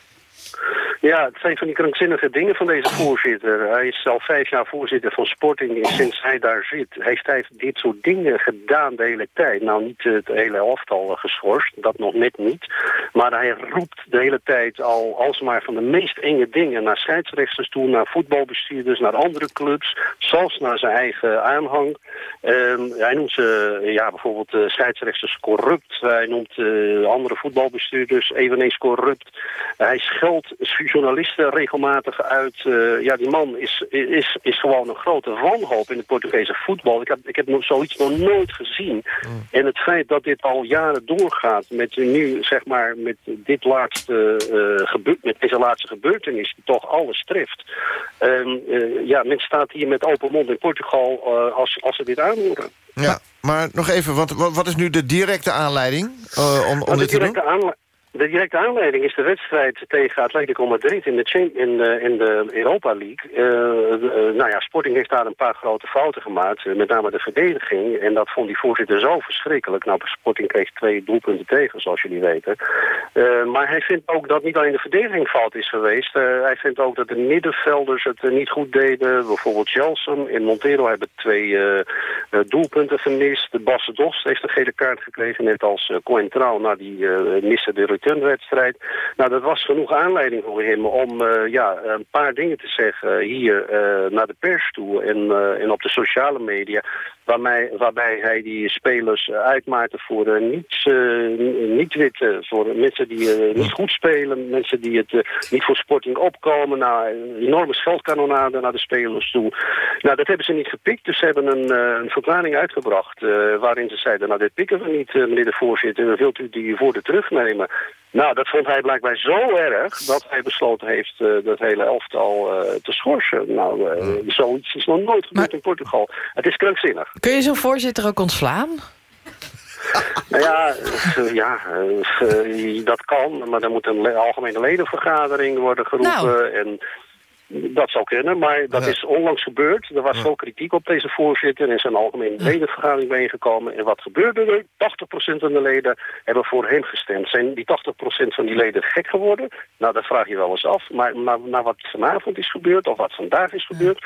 Ja, het zijn van die krankzinnige dingen van deze voorzitter. Hij is al vijf jaar voorzitter van Sporting en sinds hij daar zit... heeft hij dit soort dingen gedaan de hele tijd. Nou, niet het hele elftal geschorst, dat nog net niet. Maar hij roept de hele tijd al alsmaar van de meest enge dingen... naar scheidsrechters toe, naar voetbalbestuurders, naar andere clubs... zelfs naar zijn eigen aanhang. Uh, hij noemt ze ja, bijvoorbeeld uh, scheidsrechters corrupt. Hij noemt uh, andere voetbalbestuurders eveneens corrupt. hij scheldt journalisten regelmatig uit. Uh, ja, die man is, is, is gewoon een grote wanhoop in het Portugese voetbal. Ik heb, ik heb nog zoiets nog nooit gezien. Mm. En het feit dat dit al jaren doorgaat met nu, zeg maar, met dit laatste uh, gebeur, met deze laatste gebeurtenis, die toch alles treft. Uh, ja, men staat hier met open mond in Portugal als, als ze dit aanhoren. Ja, maar nog even, wat, wat is nu de directe aanleiding om, om dit te doen? De directe aanleiding is de wedstrijd tegen Atletico Madrid in de, in de, Europa League. Uh, nou ja, Sporting heeft daar een paar grote fouten gemaakt, met name de verdediging. En dat vond die voorzitter zo verschrikkelijk. Nou, Sporting kreeg twee doelpunten tegen, zoals jullie weten. Maar hij vindt ook dat niet alleen de verdediging fout is geweest. hij vindt ook dat de middenvelders het niet goed deden. Bijvoorbeeld Jelsen en Montero hebben twee doelpunten gemist. De Basse Dost heeft een gele kaart gekregen, net als Coentrao. Nou, die miste de returnwedstrijd. Nou, dat was genoeg aanleiding voor hem om uh, ja, een paar dingen te zeggen hier uh, naar de pers toe en, en op de sociale media. Waarbij, waarbij hij die spelers uitmaakte voor niets, niet witte, voor mensen die niet goed spelen, mensen die het niet voor sporting opkomen. Nou, een enorme scheldkanonade naar de spelers toe. Nou, dat hebben ze niet gepikt, dus ze hebben een, een verklaring uitgebracht waarin ze zeiden, nou, dit pikken we niet, meneer de voorzitter, wilt u die woorden terugnemen? Nou, dat vond hij blijkbaar zo erg dat hij besloten heeft uh, dat hele elftal uh, te schorsen. Nou, uh, zoiets is nog nooit gebeurd in Portugal. Het is krankzinnig. Kun je zo'n voorzitter ook ontslaan? nou ja, ja dat kan, maar dan moet een algemene ledenvergadering worden geroepen. Nou. En dat zou kunnen, maar dat is onlangs gebeurd. Er was veel kritiek op deze voorzitter en zijn algemene ledenvergadering bijeengekomen. En wat gebeurde er? 80% van de leden hebben voor hem gestemd. Zijn die 80% van die leden gek geworden? Nou, dat vraag je wel eens af. Maar naar wat vanavond is gebeurd, of wat vandaag is gebeurd...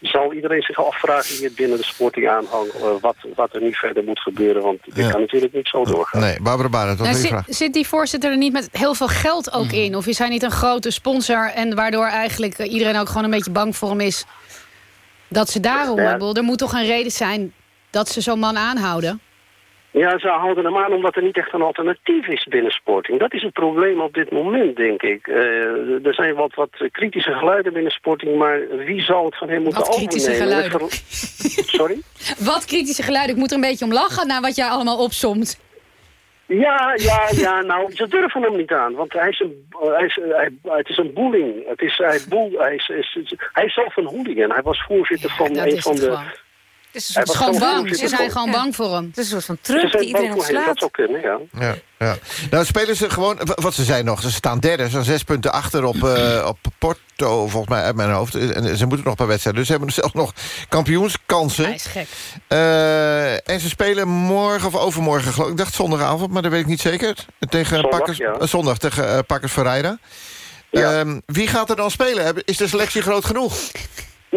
zal iedereen zich afvragen hier binnen de sporting aanhang... Uh, wat, wat er nu verder moet gebeuren, want dit Ja. kan natuurlijk niet zo doorgaan. Nee, Barbara Barend, wat Nou, zit, vragen? zit die voorzitter er niet met heel veel geld ook in? Of is hij niet een grote sponsor en waardoor eigenlijk eh, iedereen ook gewoon een beetje bang voor hem is? Dat ze daarom, Ja. ik bedoel, er moet toch een reden zijn dat ze zo'n man aanhouden? Ja, ze houden hem aan omdat er niet echt een alternatief is binnen Sporting. Dat is het probleem op dit moment, denk ik. Eh, er zijn wat, wat kritische geluiden binnen Sporting, maar wie zal het van hem moeten Wat kritische overnemen? geluiden? Het ver- Sorry? Wat kritische geluiden, ik moet er een beetje om lachen... naar wat jij allemaal opsomt. Ja, ja, ja, nou, ze durven hem niet aan, want hij is een, eh, hij is, hij, het is een boeling. Het is, hij, boel, hij, is, is- hij is zelf een hooligan. Hij was voorzitter van een van de... gewoon. is Het is gewoon bang. Ze zijn gewoon bang voor hem. Het is een soort van zijn die iedereen hem, Dat ontslaat. zou kunnen, ja. Ja, ja. Nou spelen ze gewoon, w- wat ze zijn nog, ze staan derde. Ze staan zes punten achter op, eh, op Porto, volgens mij uit mijn hoofd. En ze moeten nog een paar wedstrijden, dus ze hebben zelfs nog kampioenskansen. Hij is gek. Eh, en ze spelen morgen of overmorgen, geloof ik. Ik dacht zondagavond, maar dat weet ik niet zeker. Tegen Zondag, Pakkers, ja. eh, zondag tegen uh, Pakkers Ferreira. Ehm, wie gaat er dan spelen? Is de selectie groot genoeg?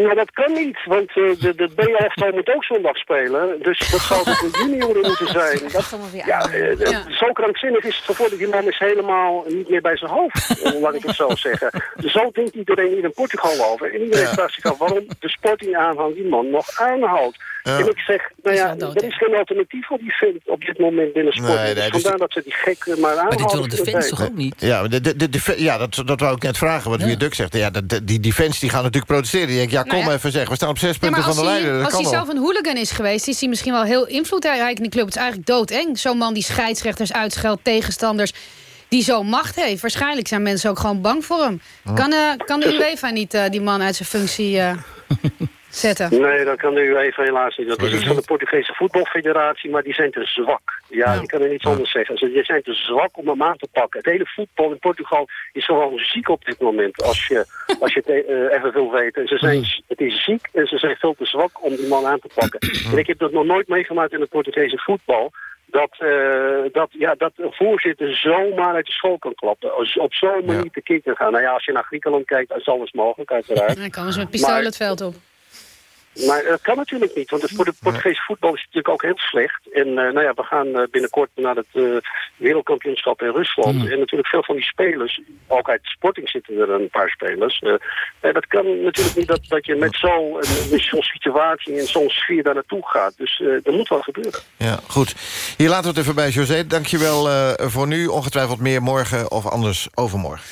Nou, dat kan niet, want eh, de, de B-elftal moet ook zondag spelen. Dus dat zou dus de junioren moeten zijn. Dat, ja, eh, eh, Zo krankzinnig is het geworden. Die man is helemaal niet meer bij zijn hoofd, laat ik het zo zeggen. Zo denkt iedereen hier in Portugal over. En iedereen Ja. vraagt zich af waarom de sporting aanhang die man nog aanhoudt. Ja. En ik zeg, nou ja, er is geen alternatief voor die vent op dit moment binnen sport. Nee, nee, dus dus vandaar dat ze die gek maar aanhouden. Maar dit willen de fans toch ook niet? Ja, de, de, de, de- ja dat, dat wou ik net vragen, wat Wier Duk zegt. Ja, de, de- die, die fans die gaan natuurlijk protesteren. Die denken, ja, kom Nou ja. even zeg, we staan op zes punten van de hij, leider. Dat als kan hij wel. zelf een hooligan is geweest... is hij misschien wel heel invloedrijk in de club. Het is eigenlijk doodeng. Zo'n man die scheidsrechters uitscheldt, tegenstanders... die zo macht heeft. Waarschijnlijk zijn mensen ook gewoon bang voor hem. Kan, eh, kan de UEFA niet eh, die man uit zijn functie eh, zetten? Nee, dat kan de UEFA helaas niet. Dat is iets van de Portugese voetbalfederatie, maar die zijn te zwak. Ja, ik kan er niets anders zeggen. Ze die zijn te zwak om hem aan te pakken. Het hele voetbal in Portugal is gewoon ziek op dit moment, als je, als je het eh, even wil weten. Ze zijn, het is ziek en ze zijn veel te zwak om die man aan te pakken. En ik heb dat nog nooit meegemaakt in het Portugese voetbal. Dat, eh, dat, ja, dat een voorzitter zomaar uit de school kan klappen. Als- Op zo'n manier te kicken gaan. Nou ja, als je naar Griekenland kijkt, is alles mogelijk uiteraard. Dan komen ze met pistolen Maar- het veld op. Maar dat kan natuurlijk niet, want het voor de Portugese voetbal is het natuurlijk ook heel slecht. En eh, nou ja, we gaan eh, binnenkort naar het eh, wereldkampioenschap in Rusland. En natuurlijk veel van die spelers, ook uit sporting zitten er een paar spelers. eh, eh, dat kan natuurlijk niet dat, dat je met zo'n situatie en zo'n sfeer daar naartoe gaat. Dus eh er moet wel gebeuren. Ja, goed. Hier laten we het even bij, José. Dankjewel uh, voor nu. Ongetwijfeld meer morgen of anders overmorgen.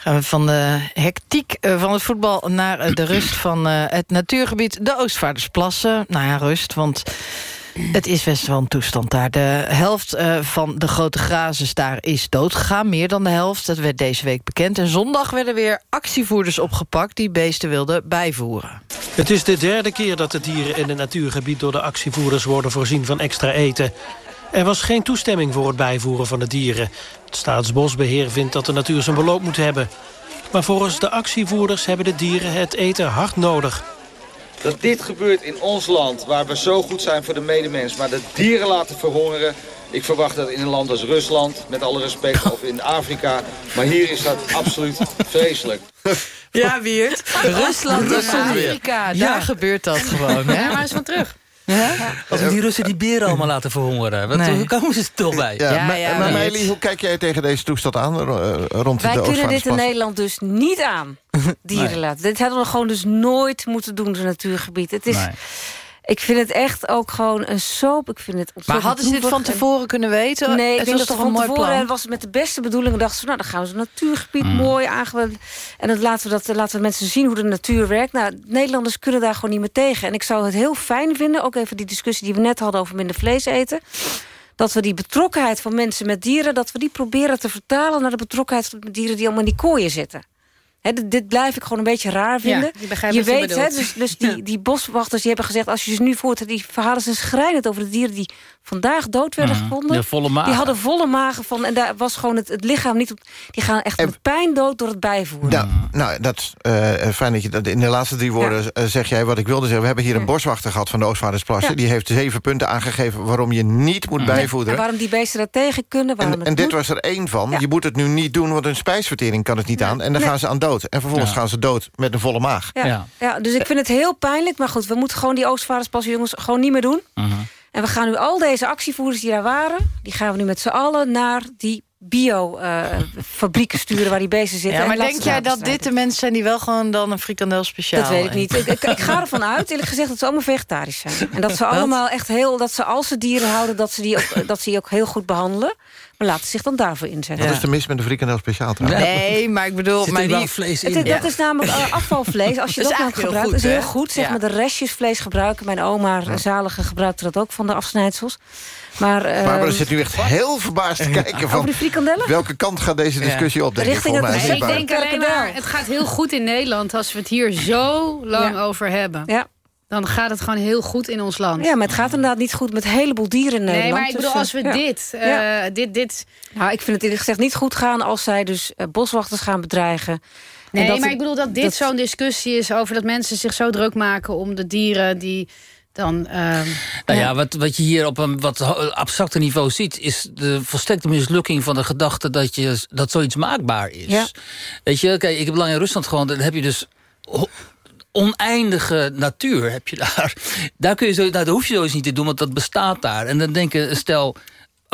Gaan we van de hectiek eh, van het voetbal naar eh, de rust van eh, het natuurgebied... de Oostvaardersplassen. Nou ja, rust, want het is best wel een toestand daar. De helft van de grote grazers daar is doodgegaan. Meer dan de helft, dat werd deze week bekend. En zondag werden weer actievoerders opgepakt... die beesten wilden bijvoeren. Het is de derde keer dat de dieren in het natuurgebied... door de actievoerders worden voorzien van extra eten. Er was geen toestemming voor het bijvoeren van de dieren. Het Staatsbosbeheer vindt dat de natuur zijn beloop moet hebben. Maar volgens de actievoerders hebben de dieren het eten hard nodig. Dat dit gebeurt in ons land, waar we zo goed zijn voor de medemens... maar de dieren laten verhongeren... Ik verwacht dat in een land als Rusland, met alle respect, of in Afrika... maar hier is dat absoluut vreselijk. Ja, Wiert. Rusland en Afrika, daar Ja. gebeurt dat gewoon. Hè? Ja, maar eens van terug. Als we die Russen die beren allemaal laten verhongeren. Wat, Nee. Hoe komen ze er toch bij? Ja, maar, maar Meili, hoe kijk jij tegen deze toestand aan eh, rond Wij de kunnen dit in? Nederland dus niet aan. Dieren Nee. laten. Dit hadden we gewoon dus nooit moeten doen, zo'n natuurgebied. Het is... Nee. Ik vind het echt ook gewoon een soap. Ik vind het Maar hadden ze dit van tevoren kunnen weten? Nee, ik het was dat toch een mooi tevoren plan? was het met de beste bedoelingen. Dachten ze, nou, dan gaan we zo'n natuurgebied Mm. mooi aangeven. En dan laten we, dat, laten we mensen zien hoe de natuur werkt. Nou, Nederlanders kunnen daar gewoon niet meer tegen. En ik zou het heel fijn vinden, ook even die discussie die we net hadden over minder vlees eten. Dat we die betrokkenheid van mensen met dieren, dat we die proberen te vertalen naar de betrokkenheid van de dieren die allemaal in die kooien zitten. Hè, dit, dit blijf ik gewoon een beetje raar vinden. je weet, hè, dus, dus die, die boswachters die hebben gezegd... als je ze nu voert, die verhalen zijn schrijnend over de dieren... die vandaag dood werden gevonden. Ja, volle magen. Die hadden volle magen van... en daar was gewoon het, het lichaam niet op... die gaan echt met pijn dood door het bijvoeren. Nou, nou, dat is eh, fijn dat je dat in de laatste drie woorden eh, zeg jij wat ik wilde zeggen. We hebben hier een boswachter gehad van de Oostvaardersplassen. Ja. Die heeft zeven punten aangegeven waarom je niet moet En bijvoederen. waarom die beesten daar tegen kunnen. Waarom En, en dit was er één van. Je moet het nu niet doen, want een spijsvertering kan het niet aan. En dan Nee. gaan ze aan dood. En vervolgens Ja. gaan ze dood met een volle maag. Ja, ja. dus ik vind het heel pijnlijk. Maar goed, we moeten gewoon die Oostvaarderspassen jongens gewoon niet meer doen. En we gaan nu al deze actievoerders die daar waren... die gaan we nu met z'n allen naar die bio-fabrieken sturen... waar die beesten zitten. Ja, en maar denk jij dat dit de mensen zijn... die wel gewoon dan een frikandel speciaal Dat weet ik niet. Ik, ik, ik ga ervan uit, eerlijk gezegd, dat ze allemaal vegetarisch zijn. En dat ze Wat? allemaal echt heel... dat ze als ze dieren houden, dat ze die ook, dat ze die ook heel goed behandelen. Maar laten zich dan daarvoor inzetten. Wat is er mis met de frikandel speciaal trouwens? Nee, maar ik bedoel... Zit maar die... vlees Het, dat is namelijk afvalvlees. Als je Dat dat, nou gebruikt, goed, is heel goed. Zeg Ja. maar de restjes vlees gebruiken. Mijn oma, een zalige, gebruikte dat ook van de afsnijdsels. Maar, eh, Barbara zit nu echt heel verbaasd te kijken van... Over de frikandellen? Welke kant gaat deze discussie op, denk ik, Richting volgens het mij. Ik Barbara. denk alleen maar, het gaat heel goed in Nederland... als we het hier zo lang over hebben. Ja. Dan gaat het gewoon heel goed in ons land. Ja, maar het gaat inderdaad niet goed met een heleboel dieren in Nederland. Nee, maar ik bedoel, Dus, als we ja. dit, eh, Ja. dit, dit... Nou, ik vind het eerlijk gezegd niet goed gaan als zij dus eh, boswachters gaan bedreigen. Nee, dat maar ik bedoel dat dit dat- zo'n discussie is... over dat mensen zich zo druk maken om de dieren die dan... ehm, Nou ja, wat, wat je hier op een wat abstracter niveau ziet... is de volstrekte mislukking van de gedachte dat, je, dat zoiets maakbaar is. Ja. Weet je, kijk, ik heb lang in Rusland gewoond... dan heb je dus oneindige natuur heb je daar. Daar, kun je zo, dat hoef je zoiets niet te doen, want dat bestaat daar. En dan denken een stel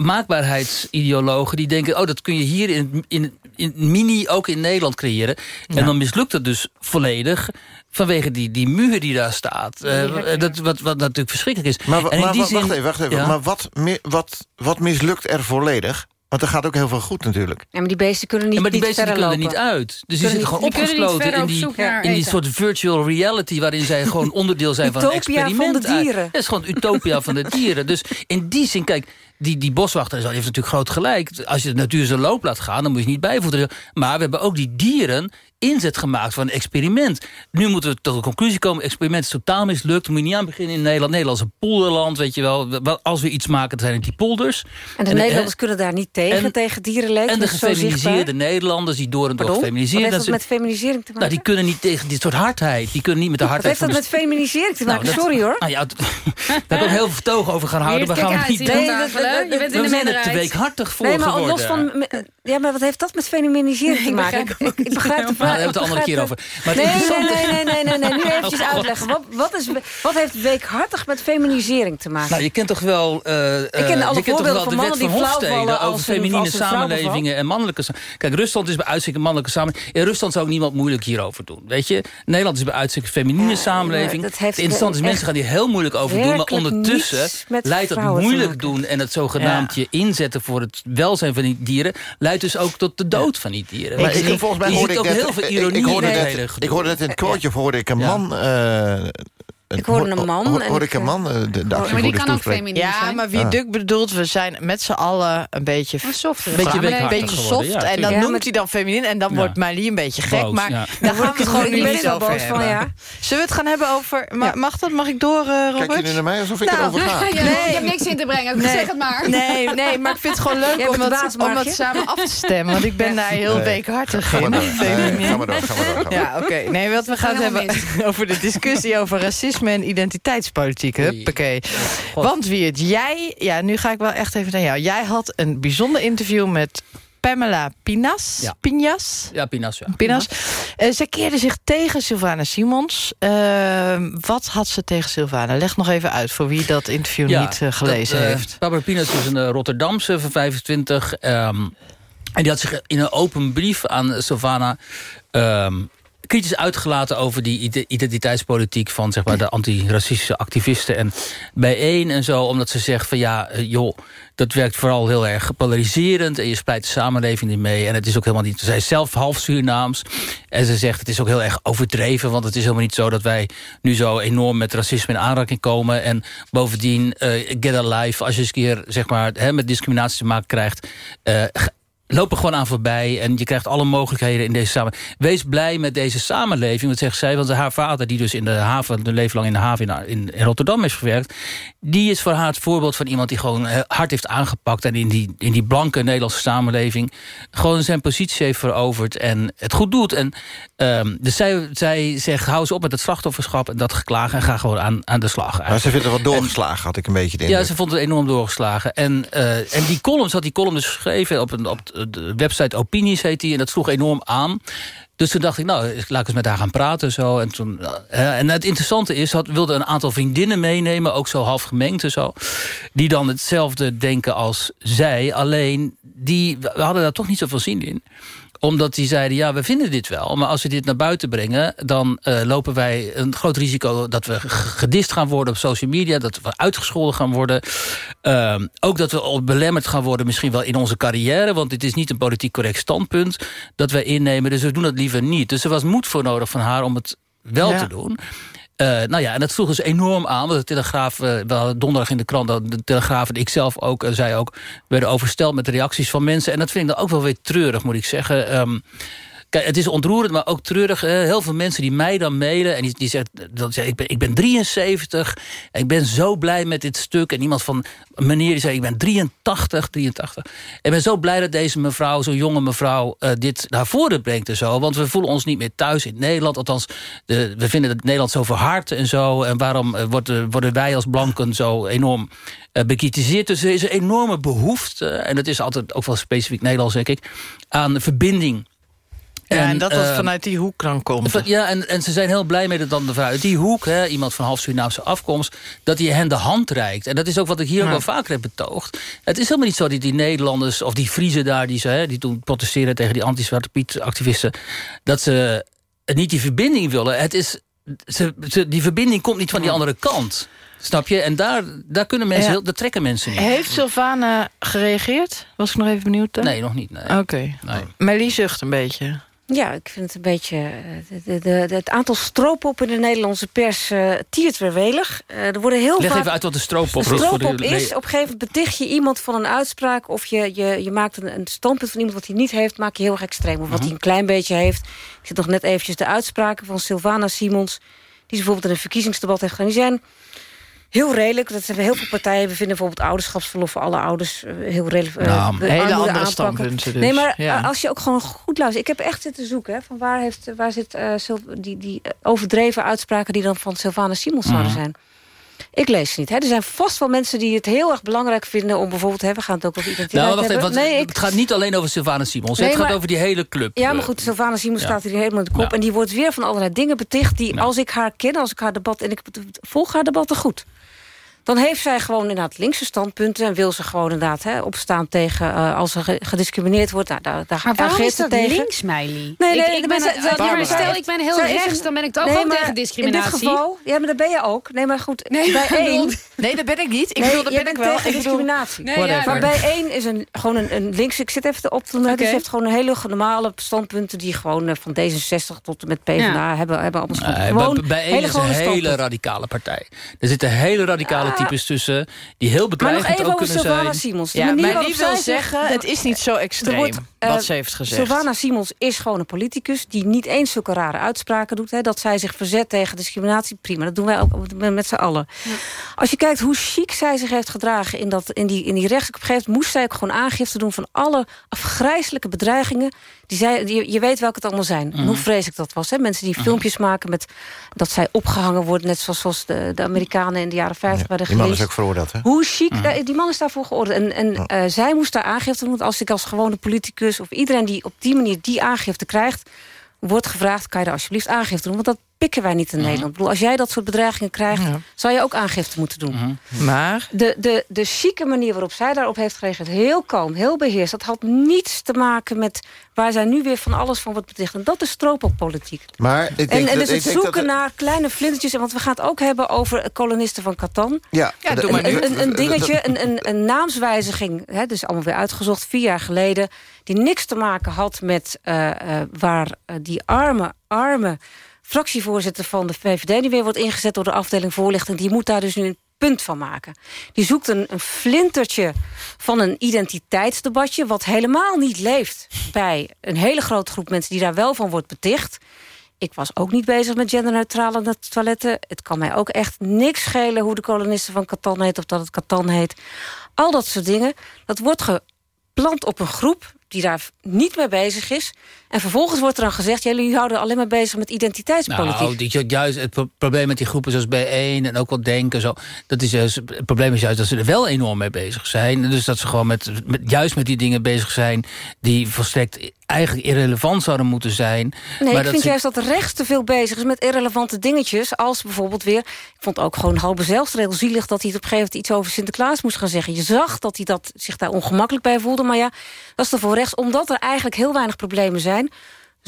maakbaarheidsideologen... die denken, oh, dat kun je hier in, in, in mini ook in Nederland creëren. En dan mislukt het dus volledig... vanwege die, die muur die daar staat. Eh, dat, wat, wat natuurlijk verschrikkelijk is. Maar, En in maar die wa- wacht zin- even, wacht even. Ja. Maar wat, wat, wat mislukt er volledig? Want er gaat ook heel veel goed natuurlijk. Ja, maar die beesten kunnen niet, Ja, maar die niet beesten die kunnen er lopen. niet uit. Dus die Kunnen zitten gewoon die opgesloten in die, in die eten. soort virtual reality... waarin zij gewoon onderdeel zijn van een Utopia van experiment. de dieren. Het is gewoon utopia van de dieren. Dus in die zin, kijk, die, die boswachter heeft natuurlijk groot gelijk. Als je de natuur zijn loop laat gaan, dan moet je niet bijvoeden. Maar we hebben ook die dieren inzet gemaakt van een experiment. Nu moeten we tot de conclusie komen... experiment is totaal mislukt. Moet je niet aan beginnen in Nederland. Nederland is een polderland, weet je wel. Als we iets maken, dan zijn het die polders. En de En- Nederlanders kunnen daar niet tegen, en- tegen dierenleed. En de gefeminiseerde. Nederlanders die door en door Pardon? Wat gefeminiseerd heeft dat met feminisering te maken? Nou, die kunnen niet tegen dit soort hardheid. Die kunnen niet met de Wat hardheid heeft dat met feminisering te Nou, maken? dat- Sorry hoor. Nou ja, daar kan ik heel veel vertogen over gaan houden. Hier, We gaan het uit, niet doen. Hè? Je bent in de We er minderheid. weekhartig voor Nee, maar geworden. los van... Ja, maar wat heeft dat met feminisering te ik maken? begrijp Ik, ik begrijp vraag. daar hebben we het een andere ik keer over. Maar het nee, nee, nee, nee, nee, nee. Nu eventjes uitleggen. Wat, wat, is, wat heeft weekhartig met feminisering te maken? Nou, je kent toch wel, eh, eh, ken alle je kent toch voorbeelden wel van de wet van Hofstede over feminine samenlevingen en mannelijke Kijk, Rusland is bij uitstek een mannelijke samenleving. In Rusland zou ook niemand moeilijk hierover doen. Weet je, Nederland is bij uitstek een feminine samenleving. Het heeft interessante is, mensen gaan hier heel moeilijk over doen. Maar ondertussen leidt dat moeilijk doen... en het zogenaamd je inzetten voor het welzijn van die dieren... leidt dus ook tot de dood van die dieren. Maar ik, volgens mij hoorde ik ook net, heel veel ik- ironie ik, hoorde in het net, ik hoorde net in het quoteje, hoorde ik een man... eh, Ik hoorde een man Hoor, ik, een man eh, de, de maar die kan ook feminien Ja, zijn. maar wie Ah. Duk bedoelt, we zijn met z'n allen een beetje, Een softe een beetje, een beetje soft. ja, en dan noemt hij dan feminin. En dan Ja. wordt Marlie een beetje gek. Boos, maar ja. daar gaan we het gewoon niet er over boos van, hebben. ja. Zullen we het gaan hebben over... ma-. Mag dat? Mag ik door, eh, Robert? Kijk je nu naar mij alsof ik Nou, erover ga? Ja, Je hebt niks in te brengen, Nee. zeg het maar. Nee, nee, maar ik vind het gewoon leuk om Markje. samen af te stemmen. Want ik ben daar heel Nee. weekhartig Ga maar in. Nee, Ga maar door, ga maar door. Ja, oké. Nee, wat we gaan hebben over de discussie over racisme en identiteitspolitiek. Huppakee. Want Wiert, jij... Ja, nu ga ik wel echt even naar jou. Jij had een bijzonder interview met Pamela Pinas. Ja. Pinas? Ja, Pinas, ja. Pinas. Eh, zij keerde zich tegen Sylvana Simons. Eh, wat had ze tegen Sylvana? Leg nog even uit voor wie dat interview niet eh, gelezen dat, eh, heeft. Barbara Pinas is een Rotterdamse van 25. ehm, en die had zich in een open brief aan Sylvana... ehm, kritisch uitgelaten over die ide- identiteitspolitiek... van zeg maar, de antiracistische activisten en bijeen en zo. Omdat ze zegt van ja, eh, joh, dat werkt vooral heel erg polariserend... en je splijt de samenleving niet mee. En het is ook helemaal niet... Zij is zelf half Surinaams. En ze zegt het is ook heel erg overdreven... want het is helemaal niet zo dat wij nu zo enorm met racisme in aanraking komen. En bovendien, eh, get a life, als je eens een keer zeg maar, hè, met discriminatie te maken krijgt... eh, er gewoon aan voorbij en je krijgt alle mogelijkheden in deze samenleving. Wees blij met deze samenleving, wat zegt zij. Want haar vader, die dus in de haven, een leven lang in de haven in, in, Rotterdam is gewerkt... die is voor haar het voorbeeld van iemand die gewoon eh, hard heeft aangepakt... en in die, in die blanke Nederlandse samenleving gewoon zijn positie heeft veroverd... en het goed doet. En, ehm, dus zij, zij zegt, hou eens op met het slachtofferschap en dat geklagen... en ga gewoon aan, aan de slag. Maar ze vindt er wat doorgeslagen, had ik een beetje de Ja, ze vond het enorm doorgeslagen. En, eh, en die columns had die column dus geschreven op, een, op de website Opinies heet die. En dat sloeg enorm aan. Dus toen dacht ik, nou, laat eens met haar gaan praten. Zo. En, toen, eh, en het interessante is, had, wilde een aantal vriendinnen meenemen... ook zo half gemengd en zo... die dan hetzelfde denken als zij. Alleen, die, we hadden daar toch niet zoveel zin in omdat die zeiden, ja, we vinden dit wel. Maar als we dit naar buiten brengen... dan eh, lopen wij een groot risico dat we gedist gaan worden op social media. Dat we uitgescholden gaan worden. Ehm, ook dat we belemmerd gaan worden misschien wel in onze carrière. Want dit is niet een politiek correct standpunt dat wij innemen. Dus we doen dat liever niet. Dus er was moed voor nodig van haar om het wel Ja. te doen. Eh, nou ja, en dat sloeg dus enorm aan. Want de Telegraaf, eh, we hadden donderdag in de krant... de Telegraaf en ik zelf ook, en zij ook... werden oversteld met reacties van mensen. En dat vind ik dan ook wel weer treurig, moet ik zeggen. Ehm, Het is ontroerend, maar ook treurig. Eh, heel veel mensen die mij dan mailen... en die, die ik, ben, ik ben 73... en ik ben zo blij met dit stuk. En iemand van meneer die zei, ik ben 83, 83. Ik ben zo blij dat deze mevrouw, zo'n jonge mevrouw... Uh, dit naar voren brengt en zo. Want we voelen ons niet meer thuis in Nederland. Althans, de, we vinden het Nederland zo verhard en zo. En waarom uh, worden, worden wij als blanken zo enorm bekritiseerd? Dus er is een enorme behoefte... en dat is altijd ook wel specifiek Nederlands, denk ik... aan verbinding ja, en, dat dat uh, vanuit die hoek dan komt. Ja, en, en ze zijn heel blij met het dan vanuit die hoek... Hè, iemand van half Surinaamse afkomst, dat hij hen de hand reikt. En dat is ook wat ik hier ook wel vaker heb betoogd. Het is helemaal niet zo dat die Nederlanders of die Friesen daar... die, ze, hè, die toen protesteren tegen die anti-Zwarte Piet-activisten... dat ze niet die verbinding willen. Het is, ze, ze, die verbinding komt niet van die andere kant. Snap je? En daar, daar kunnen mensen, ja. heel, daar trekken mensen niet. Heeft Sylvana gereageerd? Was ik nog even benieuwd? Nee, nog niet. Nee. Oké. Okay. Nee. Melie zucht een beetje. Ja, ik vind het een beetje... De, de, de, het aantal stroopop in de Nederlandse pers uh, tiert weer welig. Uh, er worden heel Leg vaak... even uit wat de stroopop is. Een stroopop is, op een gegeven moment beticht je iemand van een uitspraak... of je, je, je maakt een, een standpunt van iemand wat hij niet heeft... maak je heel erg extreem. Of wat uh -huh. hij een klein beetje heeft. Ik zit nog net eventjes de uitspraken van Sylvana Simons... die ze bijvoorbeeld in een verkiezingsdebat heeft gedaan. Die zijn heel redelijk. Dat hebben heel veel partijen. We vinden bijvoorbeeld ouderschapsverlof voor alle ouders uh, heel redelijk. Uh, nou, hele andere standpunten dus. Nee, maar ja. als je ook gewoon goed luistert. Ik heb echt zitten zoeken. Hè, van waar, heeft, waar zit uh, die, die overdreven uitspraken... die dan van Sylvana Simons zouden zijn. Ik lees ze niet. Hè. Er zijn vast wel mensen die het heel erg belangrijk vinden... om bijvoorbeeld, hè, we gaan het ook over identiteit nou, wacht hebben. Nee, ik... Het gaat niet alleen over Sylvana Simons. Nee, het maar... gaat over die hele club. Ja, maar goed, Sylvana Simons ja. staat hier helemaal in de kop. Ja. En die wordt weer van allerlei dingen beticht... die als ik haar ken, als ik haar debat... en ik volg haar debatten goed dan heeft zij gewoon inderdaad linkse standpunten... en wil ze gewoon inderdaad hè, opstaan tegen uh, als er gediscrimineerd wordt. Nou, daar, daar maar waarom is dat tegen. links, Meili? Nee, nee, ik, ik ben, ja, stel, ik ben heel rechts, dan ben ik toch nee, ook tegen discriminatie. In dit geval, ja, maar dat ben je ook. Nee, maar goed, nee, bij één... Nee, dat ben ik niet. Ik bedoel, dat ben ik wel. tegen discriminatie. Nee, ja, maar bij één is een, gewoon een, een linkse... Ik zit even op te doen. Okay. Dus heeft gewoon een hele normale standpunten... die gewoon uh, van D66 tot en met PvdA ja. hebben, hebben allemaal nee, gewoon Bij één is een hele radicale partij. Er zitten hele radicale types tussen die heel bedreigend ook kunnen zijn. Simons. Ja, maar die wil zeggen, het is niet zo extreem wordt, uh, wat ze heeft gezegd. Sylvana Simons is gewoon een politicus die niet eens zulke rare uitspraken doet. Hè, dat zij zich verzet tegen discriminatie, prima. Dat doen wij ook met z'n allen. Ja. Als je kijkt hoe chic zij zich heeft gedragen in, dat, in, die, in die rechts... op een gegeven moment moest zij ook gewoon aangifte doen... van alle afgrijzelijke bedreigingen. Die zij, die, je weet welke het allemaal zijn. Mm. Hoe vreselijk dat was. Hè? Mensen die mm. filmpjes maken met dat zij opgehangen worden... net zoals, zoals de, de Amerikanen in de jaren 50 ja, werden Die man is ook veroordeeld, hè? Hoe chic, mm. die man is daarvoor geoordeeld. En, en uh, zij moest daar aangifte doen. Als ik als gewone politicus of iedereen die op die manier die aangifte krijgt... wordt gevraagd, kan je daar alsjeblieft aangifte doen? Want dat pikken wij niet in Mhm. Nederland. Ik bedoel, als jij dat soort bedreigingen krijgt... Ja. zou je ook aangifte moeten doen. Mhm. Maar? De, de, de chique manier waarop zij daarop heeft gereageerd... heel kalm, heel beheerst. Dat had niets te maken met waar zij nu weer van alles van wordt beticht. En dat is stroopoppolitiek. Maar ik denk en, en dat, dus het ik zoeken dat naar kleine flintertjes... want we gaan het ook hebben over kolonisten van Catan. Ja, ja doe maar een, een, een dingetje, een, een, een naamswijziging... Hè, dus allemaal weer uitgezocht, vier jaar geleden... die niks te maken had met uh, uh, waar uh, die arme, arme fractievoorzitter van de VVD... die weer wordt ingezet door de afdeling voorlichting... die moet daar dus nu een punt van maken. Die zoekt een, een flintertje van een identiteitsdebatje... wat helemaal niet leeft bij een hele grote groep mensen... die daar wel van wordt beticht... Ik was ook niet bezig met genderneutrale toiletten. Het kan mij ook echt niks schelen hoe de kolonisten van Catan heet... of dat het Catan heet. Al dat soort dingen. Dat wordt geplant op een groep die daar niet mee bezig is. En vervolgens wordt er dan gezegd... jullie houden alleen maar bezig met identiteitspolitiek. Nou, juist het probleem met die groepen zoals B1 en ook wat denken... Zo, dat is juist, het probleem is juist dat ze er wel enorm mee bezig zijn. Dus dat ze gewoon met, met juist met die dingen bezig zijn... die volstrekt eigenlijk irrelevant zouden moeten zijn. Nee, maar ik vind ze... juist dat de rechts te veel bezig is met irrelevante dingetjes. Als bijvoorbeeld weer... Ik vond ook gewoon Halbe Zijlstra heel zielig... dat hij het op een gegeven moment iets over Sinterklaas moest gaan zeggen. Je zag dat hij dat, zich daar ongemakkelijk bij voelde. Maar ja, dat is ervoor rechts. Omdat er eigenlijk heel weinig problemen zijn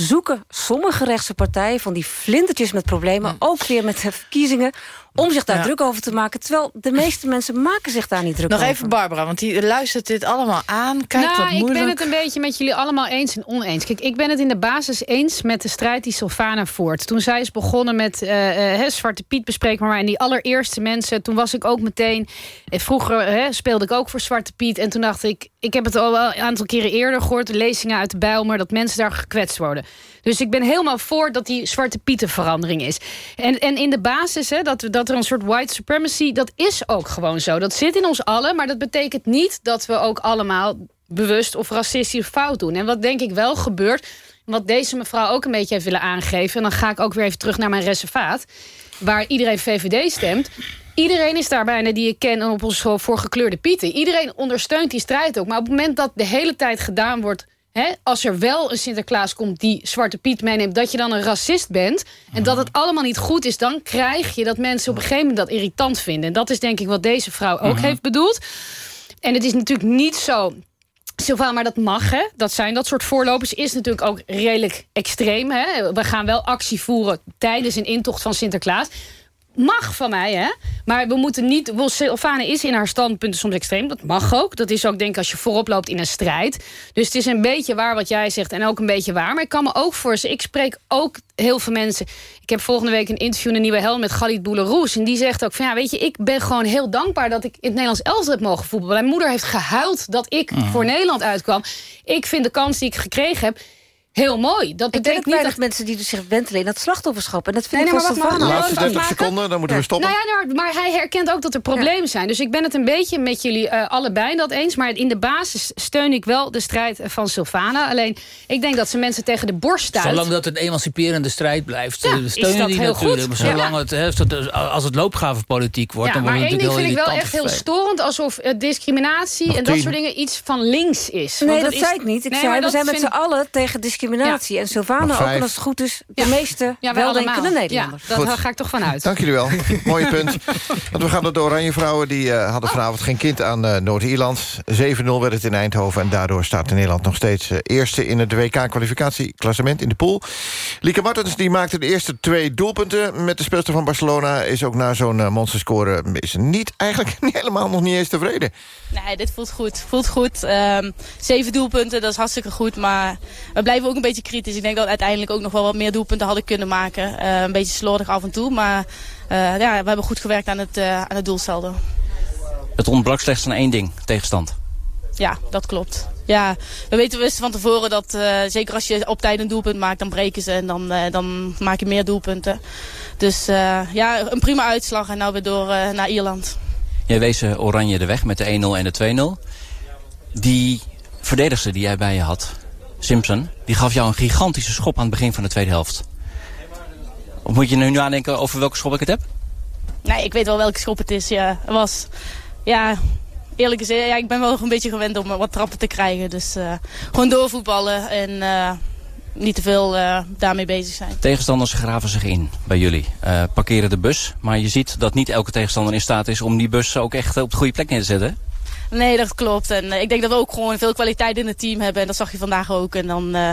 zoeken sommige rechtse partijen van die flintertjes met problemen... ook weer met de verkiezingen om zich daar Ja. druk over te maken. Terwijl de meeste mensen maken zich daar niet druk Nog over. even Barbara, want die luistert dit allemaal aan. Kijk nou, wat ik moeilijk. ben het een beetje met jullie allemaal eens en oneens. Kijk, ik ben het in de basis eens met de strijd die Sylvana voert. Toen zij is begonnen met eh, eh, hè, Zwarte Piet bespreekbaar... maar en die allereerste mensen, toen was ik ook meteen... eh, vroeger hè, speelde ik ook voor Zwarte Piet... en toen dacht ik, ik heb het al wel een aantal keren eerder gehoord... de lezingen uit de Bijlmer, dat mensen daar gekwetst worden. Dus ik ben helemaal voor dat die Zwarte Pieten verandering is. En, en in de basis, hè, dat, dat er een soort white supremacy... dat is ook gewoon zo. Dat zit in ons allen, maar dat betekent niet dat we ook allemaal bewust of racistisch fout doen. En wat denk ik wel gebeurt, wat deze mevrouw ook een beetje heeft willen aangeven... en dan ga ik ook weer even terug naar mijn reservaat... waar iedereen VVD stemt... Iedereen is daar bijna die ik ken op ons voor gekleurde pieten. Iedereen ondersteunt die strijd ook. Maar op het moment dat de hele tijd gedaan wordt... Hè, als er wel een Sinterklaas komt die Zwarte Piet meeneemt... dat je dan een racist bent en dat het allemaal niet goed is... dan krijg je dat mensen op een gegeven moment dat irritant vinden. En dat is denk ik wat deze vrouw ook Mhm. heeft bedoeld. En het is natuurlijk niet zo... Sylvana, maar dat mag, hè? Dat zijn dat soort voorlopers. Is natuurlijk ook redelijk extreem, hè? We gaan wel actie voeren tijdens een intocht van Sinterklaas. Mag van mij, hè? Maar we moeten niet... Sylvana is in haar standpunten soms extreem. Dat mag ook. Dat is ook, denk ik, als je voorop loopt in een strijd. Dus het is een beetje waar wat jij zegt en ook een beetje waar. Maar ik kan me ook voorstellen... Ik spreek ook heel veel mensen... Ik heb volgende week een interview in de Nieuwe Hel met Galit Bouleroes. En die zegt ook van, ja, weet je... Ik ben gewoon heel dankbaar dat ik in het Nederlands elftal heb mogen voetballen. Mijn moeder heeft gehuild dat ik Mhm. voor Nederland uitkwam. Ik vind de kans die ik gekregen heb heel mooi. Dat Ik betekent niet dat... mensen die dus zich wentelen in dat slachtofferschap. En dat vind Nee, ik nee, maar. Laatste 30 seconden, dan moeten we stoppen. Nou ja, nou, maar hij herkent ook dat er problemen zijn. Dus ik ben het een beetje met jullie eh, allebei dat eens. Maar in de basis steun ik wel de strijd van Sylvana. Alleen, ik denk dat ze mensen tegen de borst stuit. Zolang dat een emanciperende strijd blijft, Ja, eh, is steunen dat die heel natuurlijk. goed. Zolang Ja. het, zo- als het loopgravenpolitiek wordt, Ja, dan maar één ding vind ik wel echt heel storend... alsof eh, discriminatie Nog en dat tien. soort dingen iets van links is. Nee, Want dat is- zei ik niet. Ik Nee, zei, maar we dat zijn met z'n allen tegen discriminatie. En Sylvana ook, en als het goed is, de Ja. meeste Ja, weldenkende. Nederlanders. Ja, daar ga ik toch van uit. Dank jullie wel. Mooi punt. Want we gaan door de Oranje Vrouwen. Die eh, hadden vanavond geen kind aan eh, Noord-Ierland. 7-0 werd het in Eindhoven. En daardoor staat Nederland nog steeds eh, eerste... in het WK-kwalificatieklassement in de pool. Lieke Martens die maakte de eerste twee doelpunten... met de speelster van Barcelona. Is ook na zo'n uh, monsterscore is ze niet, eigenlijk niet helemaal nog niet eens tevreden. Nee, dit voelt goed. Voelt goed. Ehm, zeven doelpunten, dat is hartstikke goed. Maar we blijven ook een beetje kritisch. Ik denk dat we uiteindelijk ook nog wel wat meer doelpunten hadden kunnen maken. Eh, een beetje slordig af en toe. Maar eh, ja, we hebben goed gewerkt aan het, eh, aan het doelsaldo. Het ontbrak slechts aan één ding, tegenstand. Ja, dat klopt. Ja, we weten wisten van tevoren dat zeker als je op tijd een doelpunt maakt, dan breken ze en dan, dan maak je meer doelpunten. Dus ja, een prima uitslag en nou weer door naar Ierland. Jij wees Oranje de weg met de 1-0 en de 2-0. Die verdedigster die jij bij je had, Simpson... die gaf jou een gigantische schop aan het begin van de tweede helft. Of moet je nu nadenken over welke schop ik het heb? Nee, ik weet wel welke schop het is. Ja, het was, ja, eerlijk gezegd, ja, ik ben wel een beetje gewend om wat trappen te krijgen. Dus eh, gewoon doorvoetballen en eh, niet te veel eh, daarmee bezig zijn. Tegenstanders graven zich in bij jullie. eh, parkeren de bus. Maar je ziet dat niet elke tegenstander in staat is... om die bus ook echt op de goede plek neer te zetten. Nee, dat klopt. En eh, ik denk dat we ook gewoon veel kwaliteit in het team hebben. En dat zag je vandaag ook. En dan, eh,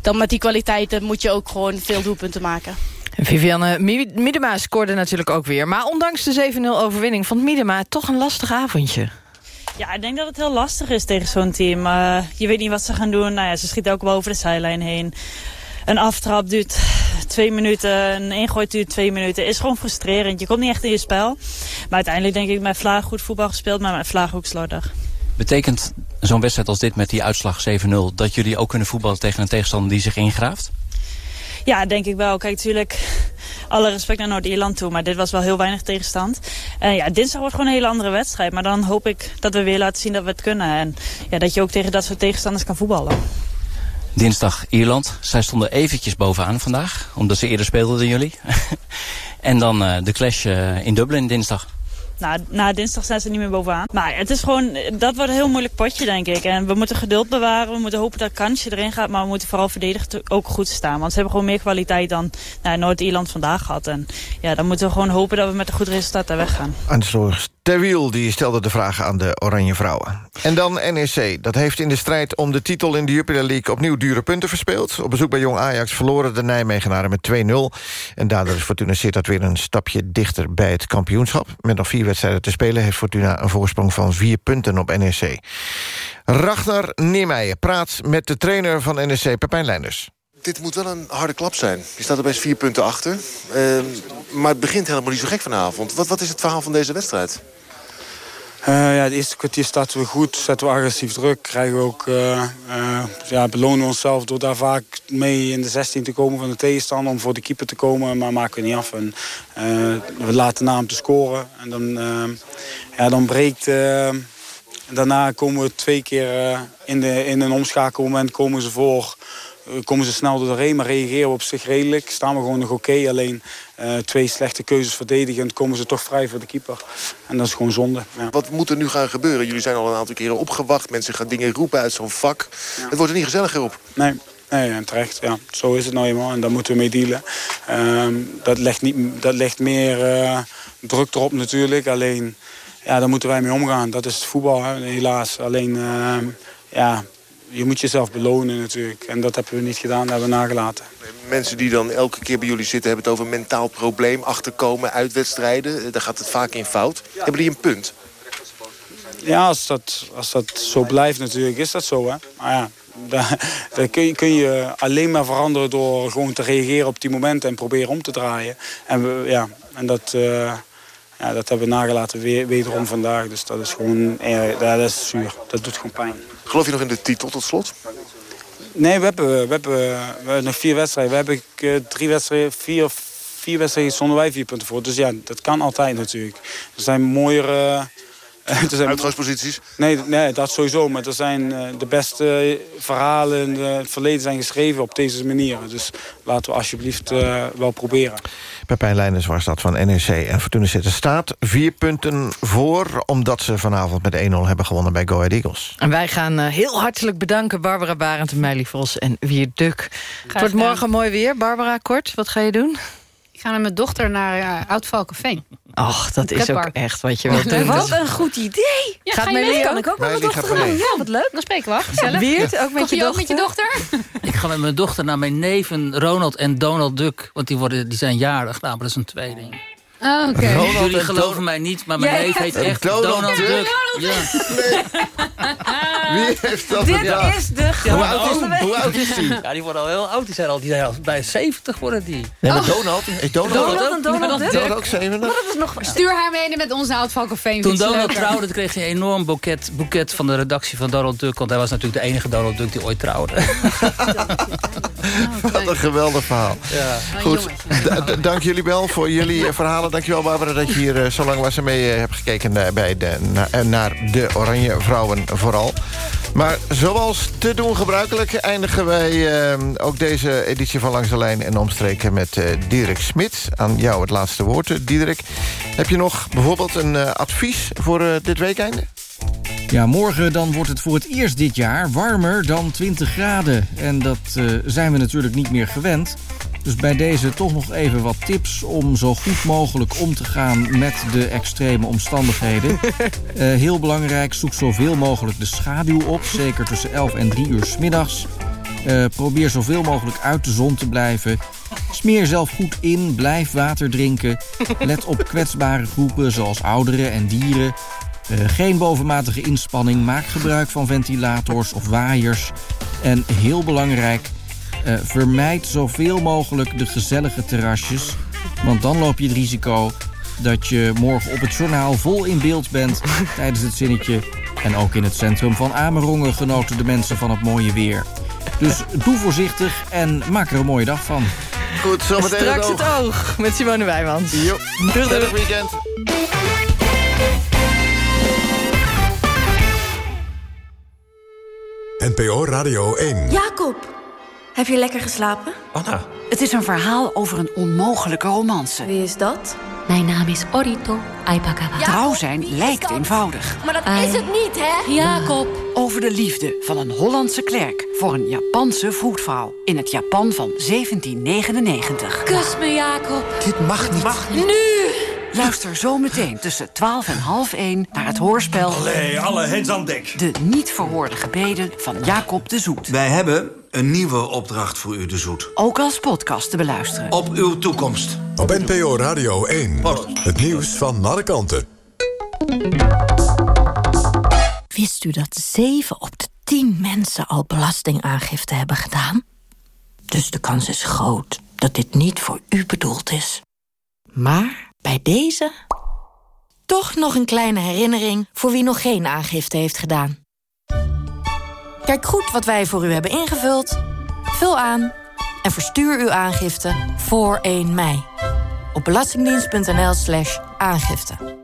dan met die kwaliteiten moet je ook gewoon veel doelpunten maken. Vivianne Mi- Miedema scoorde natuurlijk ook weer. Maar ondanks de 7-0 overwinning vond Miedema toch een lastig avondje. Ja, ik denk dat het heel lastig is tegen zo'n team. Eh, je weet niet wat ze gaan doen. Nou ja, ze schieten ook wel over de zijlijn heen. Een aftrap duurt twee minuten, een ingooi duurt twee minuten. Is gewoon frustrerend. Je komt niet echt in je spel. Maar uiteindelijk denk ik met Vlaag goed voetbal gespeeld, maar met Vlaag ook slordig. Betekent zo'n wedstrijd als dit met die uitslag 7-0... dat jullie ook kunnen voetballen tegen een tegenstander die zich ingraaft? Ja, denk ik wel. Kijk, natuurlijk alle respect naar Noord-Ierland toe. Maar dit was wel heel weinig tegenstand. En ja, dinsdag wordt gewoon een hele andere wedstrijd. Maar dan hoop ik dat we weer laten zien dat we het kunnen. En ja, dat je ook tegen dat soort tegenstanders kan voetballen. Dinsdag Ierland. Zij stonden eventjes bovenaan vandaag. Omdat ze eerder speelden dan jullie. en dan eh, de clash eh, in Dublin dinsdag. Nou, na dinsdag zijn ze niet meer bovenaan. Maar het is gewoon, dat wordt een heel moeilijk potje, denk ik. En we moeten geduld bewaren. We moeten hopen dat kansje erin gaat. Maar we moeten vooral verdedigd ook goed staan. Want ze hebben gewoon meer kwaliteit dan nou, Noord-Ierland vandaag had. En ja, dan moeten we gewoon hopen dat we met een goed resultaat daar weggaan. Aan de Ter Wiel die stelde de vraag aan de Oranje Vrouwen. En dan NEC. Dat heeft in de strijd om de titel in de Jupiler League... opnieuw dure punten verspeeld. Op bezoek bij Jong Ajax verloren de Nijmegenaren met 2-0. En daardoor is Fortuna Sittard weer een stapje dichter bij het kampioenschap. Met nog vier wedstrijden te spelen... heeft Fortuna een voorsprong van vier punten op NEC. Ragnar Niemeyer praat met de trainer van NEC, Pepijn Leinders. Dit moet wel een harde klap zijn. Je staat er best vier punten achter. Ehm, maar het begint helemaal niet zo gek vanavond. Wat, wat is het verhaal van deze wedstrijd? Uh, ja, het eerste kwartier starten we goed, zetten we agressief druk. Krijgen we ook, uh, uh, ja, belonen onszelf door daar vaak mee in de 16 te komen van de tegenstander. Om voor de keeper te komen, maar maken we niet af. En, we laten na hem te scoren. En dan, ja, dan breekt... daarna komen we twee keer in, de, in een omschakelmoment komen ze voor komen ze snel doorheen, maar reageren we op zich redelijk. Staan we gewoon nog oké, alleen uh, twee slechte keuzes verdedigend... komen ze toch vrij voor de keeper. En dat is gewoon zonde. Ja. Wat moet er nu gaan gebeuren? Jullie zijn al een aantal keren opgewacht. Mensen gaan dingen roepen uit zo'n vak. Het wordt er niet gezelliger op. Nee, Nee, terecht. Ja. Zo is het nou eenmaal en daar moeten we mee dealen. Uh, dat, legt niet, dat legt meer uh, druk erop natuurlijk. Alleen, ja, daar moeten wij mee omgaan. Dat is het voetbal, hè, helaas. Alleen, uh, ja, je moet jezelf belonen natuurlijk. En dat hebben we niet gedaan, dat hebben we nagelaten. Mensen die dan elke keer bij jullie zitten... hebben het over een mentaal probleem, achterkomen uit wedstrijden. Daar gaat het vaak in fout. Hebben die een punt? Ja, als dat, als dat zo blijft natuurlijk, is dat zo. Hè? Maar ja, daar, kun, je, kun je alleen maar veranderen... door gewoon te reageren op die momenten en proberen om te draaien. En, we, ja, en dat... Uh, ja, dat hebben we nagelaten weer, wederom vandaag. Dus dat is gewoon ja, dat is zuur. Dat doet gewoon pijn. Geloof je nog in de titel tot slot? Nee, we hebben, we hebben, we hebben nog vier wedstrijden. We hebben uh, drie wedstrijden, vier, vier wedstrijden zonder wij vier punten voor. Dus ja, dat kan altijd natuurlijk. Er zijn mooiere... Uh, zijn Uitgangsposities? Nee, nee, dat sowieso. Maar er zijn uh, de beste verhalen in het verleden zijn geschreven op deze manier. Dus laten we alsjeblieft uh, wel proberen. Pepijn Leijners was dat van NEC. En Fortuna zitten staat vier punten voor... omdat ze vanavond met 1-0 hebben gewonnen bij Go Ahead Eagles. En wij gaan uh, heel hartelijk bedanken Barbara Barend, Meili Vos en Wier Duk. Het wordt morgen mooi weer. Barbara, kort, wat ga je doen? Ik ga met mijn dochter naar uh, Oud-Valkenveen. Ach, dat is ook echt wat je wilt doen. Wat een goed idee. Ja, gaat ga je mee? Kan ik ook met mijn dochter gaan? Ja, wat leuk. Dan spreken we gezellig. Weert, ook met je, je ook met je dochter? Ik ga met mijn dochter naar mijn neven Ronald en Donald Duck. Want die, worden, die zijn jarig. Nou, dat is een tweeling. Oh, okay. Jullie geloven mij niet, maar mijn neef heet echt Donald, Donald Duck. Ja. Wie heeft dat Dit gedaan? is de hoe, oud is, hoe oud is die? Ja, die worden al heel oud. Die zijn al, die zijn al bij 70 worden die. Nee, maar Donald, is Donald, Donald en Donald Duck? Donald ook 70? Maar dat is nog... Stuur haar mee met onze Oud-Valkenveen. Toen Donald trouwde, kreeg hij een enorm boeket, boeket van de redactie van Donald Duck. Want hij was natuurlijk de enige Donald Duck die ooit trouwde. Wat een geweldig verhaal. Ja. Goed, dank jullie wel voor jullie verhalen. Dankjewel Barbara dat je hier uh, zo lang was en mee uh, hebt gekeken bij de, na, naar de Oranje Vrouwen vooral. Maar zoals te doen gebruikelijk eindigen wij ook deze editie van Langs de Lijn en Omstreken met uh, Diederik Smit. Aan jou het laatste woord, Diederik. Heb je nog bijvoorbeeld een advies voor dit weekende? Ja, morgen dan wordt het voor het eerst dit jaar warmer dan 20 graden. En dat zijn we natuurlijk niet meer gewend. Dus bij deze toch nog even wat tips om zo goed mogelijk om te gaan met de extreme omstandigheden. uh, heel belangrijk, zoek zoveel mogelijk de schaduw op. Zeker tussen 11 en 3 uur s middags. Uh, probeer zoveel mogelijk uit de zon te blijven. Smeer zelf goed in, blijf water drinken. Let op kwetsbare groepen zoals ouderen en dieren. Uh, geen bovenmatige inspanning, maak gebruik van ventilators of waaiers. En heel belangrijk, uh, vermijd zoveel mogelijk de gezellige terrasjes. Want dan loop je het risico dat je morgen op het journaal vol in beeld bent tijdens het zinnetje. En ook in het centrum van Amerongen genoten de mensen van het mooie weer. Dus doe voorzichtig en maak er een mooie dag van. Goed, zo meteen Straks het het oog. oog met Simone Wijmans. Jo, Doei, doei. weekend. NPO Radio 1. Jacob, heb je lekker geslapen? Anna. Het is een verhaal over een onmogelijke romance. Wie is dat? Mijn naam is Orito Aipakawa. Trouw zijn lijkt eenvoudig. Maar dat is het niet, hè? Jacob. Over de liefde van een Hollandse klerk voor een Japanse vroedvrouw. In het Japan van 1799. Kus me, Jacob. Dit mag niet. Nu! Luister zometeen tussen 12 en half 1 naar het hoorspel... Allee, alle hens aan dek. De niet verhoorde gebeden van Jacob de Zoet. Wij hebben een nieuwe opdracht voor u, de Zoet. Ook als podcast te beluisteren. Op uw toekomst. Op NPO Radio 1. Het nieuws van alle kanten. Wist u dat 7 op de 10 mensen al belastingaangifte hebben gedaan? Dus de kans is groot dat dit niet voor u bedoeld is. Maar bij deze toch nog een kleine herinnering voor wie nog geen aangifte heeft gedaan. Kijk goed wat wij voor u hebben ingevuld. Vul aan en verstuur uw aangifte voor 1 mei. Op belastingdienst.nl slash aangifte.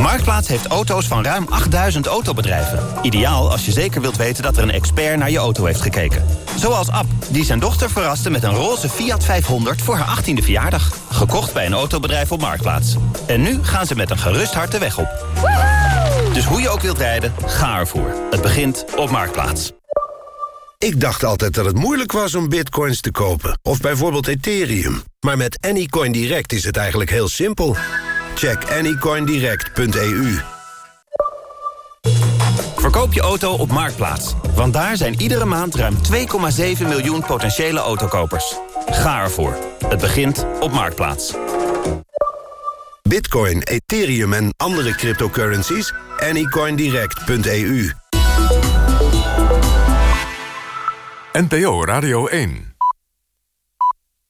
Marktplaats heeft auto's van ruim 8000 autobedrijven. Ideaal als je zeker wilt weten dat er een expert naar je auto heeft gekeken. Zoals Ab, die zijn dochter verraste met een roze Fiat 500 voor haar 18e verjaardag. Gekocht bij een autobedrijf op Marktplaats. En nu gaan ze met een gerust hart de weg op. Dus hoe je ook wilt rijden, ga ervoor. Het begint op Marktplaats. Ik dacht altijd dat het moeilijk was om bitcoins te kopen. Of bijvoorbeeld Ethereum. Maar met Anycoin Direct is het eigenlijk heel simpel. Check anycoindirect.eu. Verkoop je auto op Marktplaats. Want daar zijn iedere maand ruim 2,7 miljoen potentiële autokopers. Ga ervoor. Het begint op Marktplaats. Bitcoin, Ethereum en andere cryptocurrencies? Anycoindirect.eu. NPO Radio 1.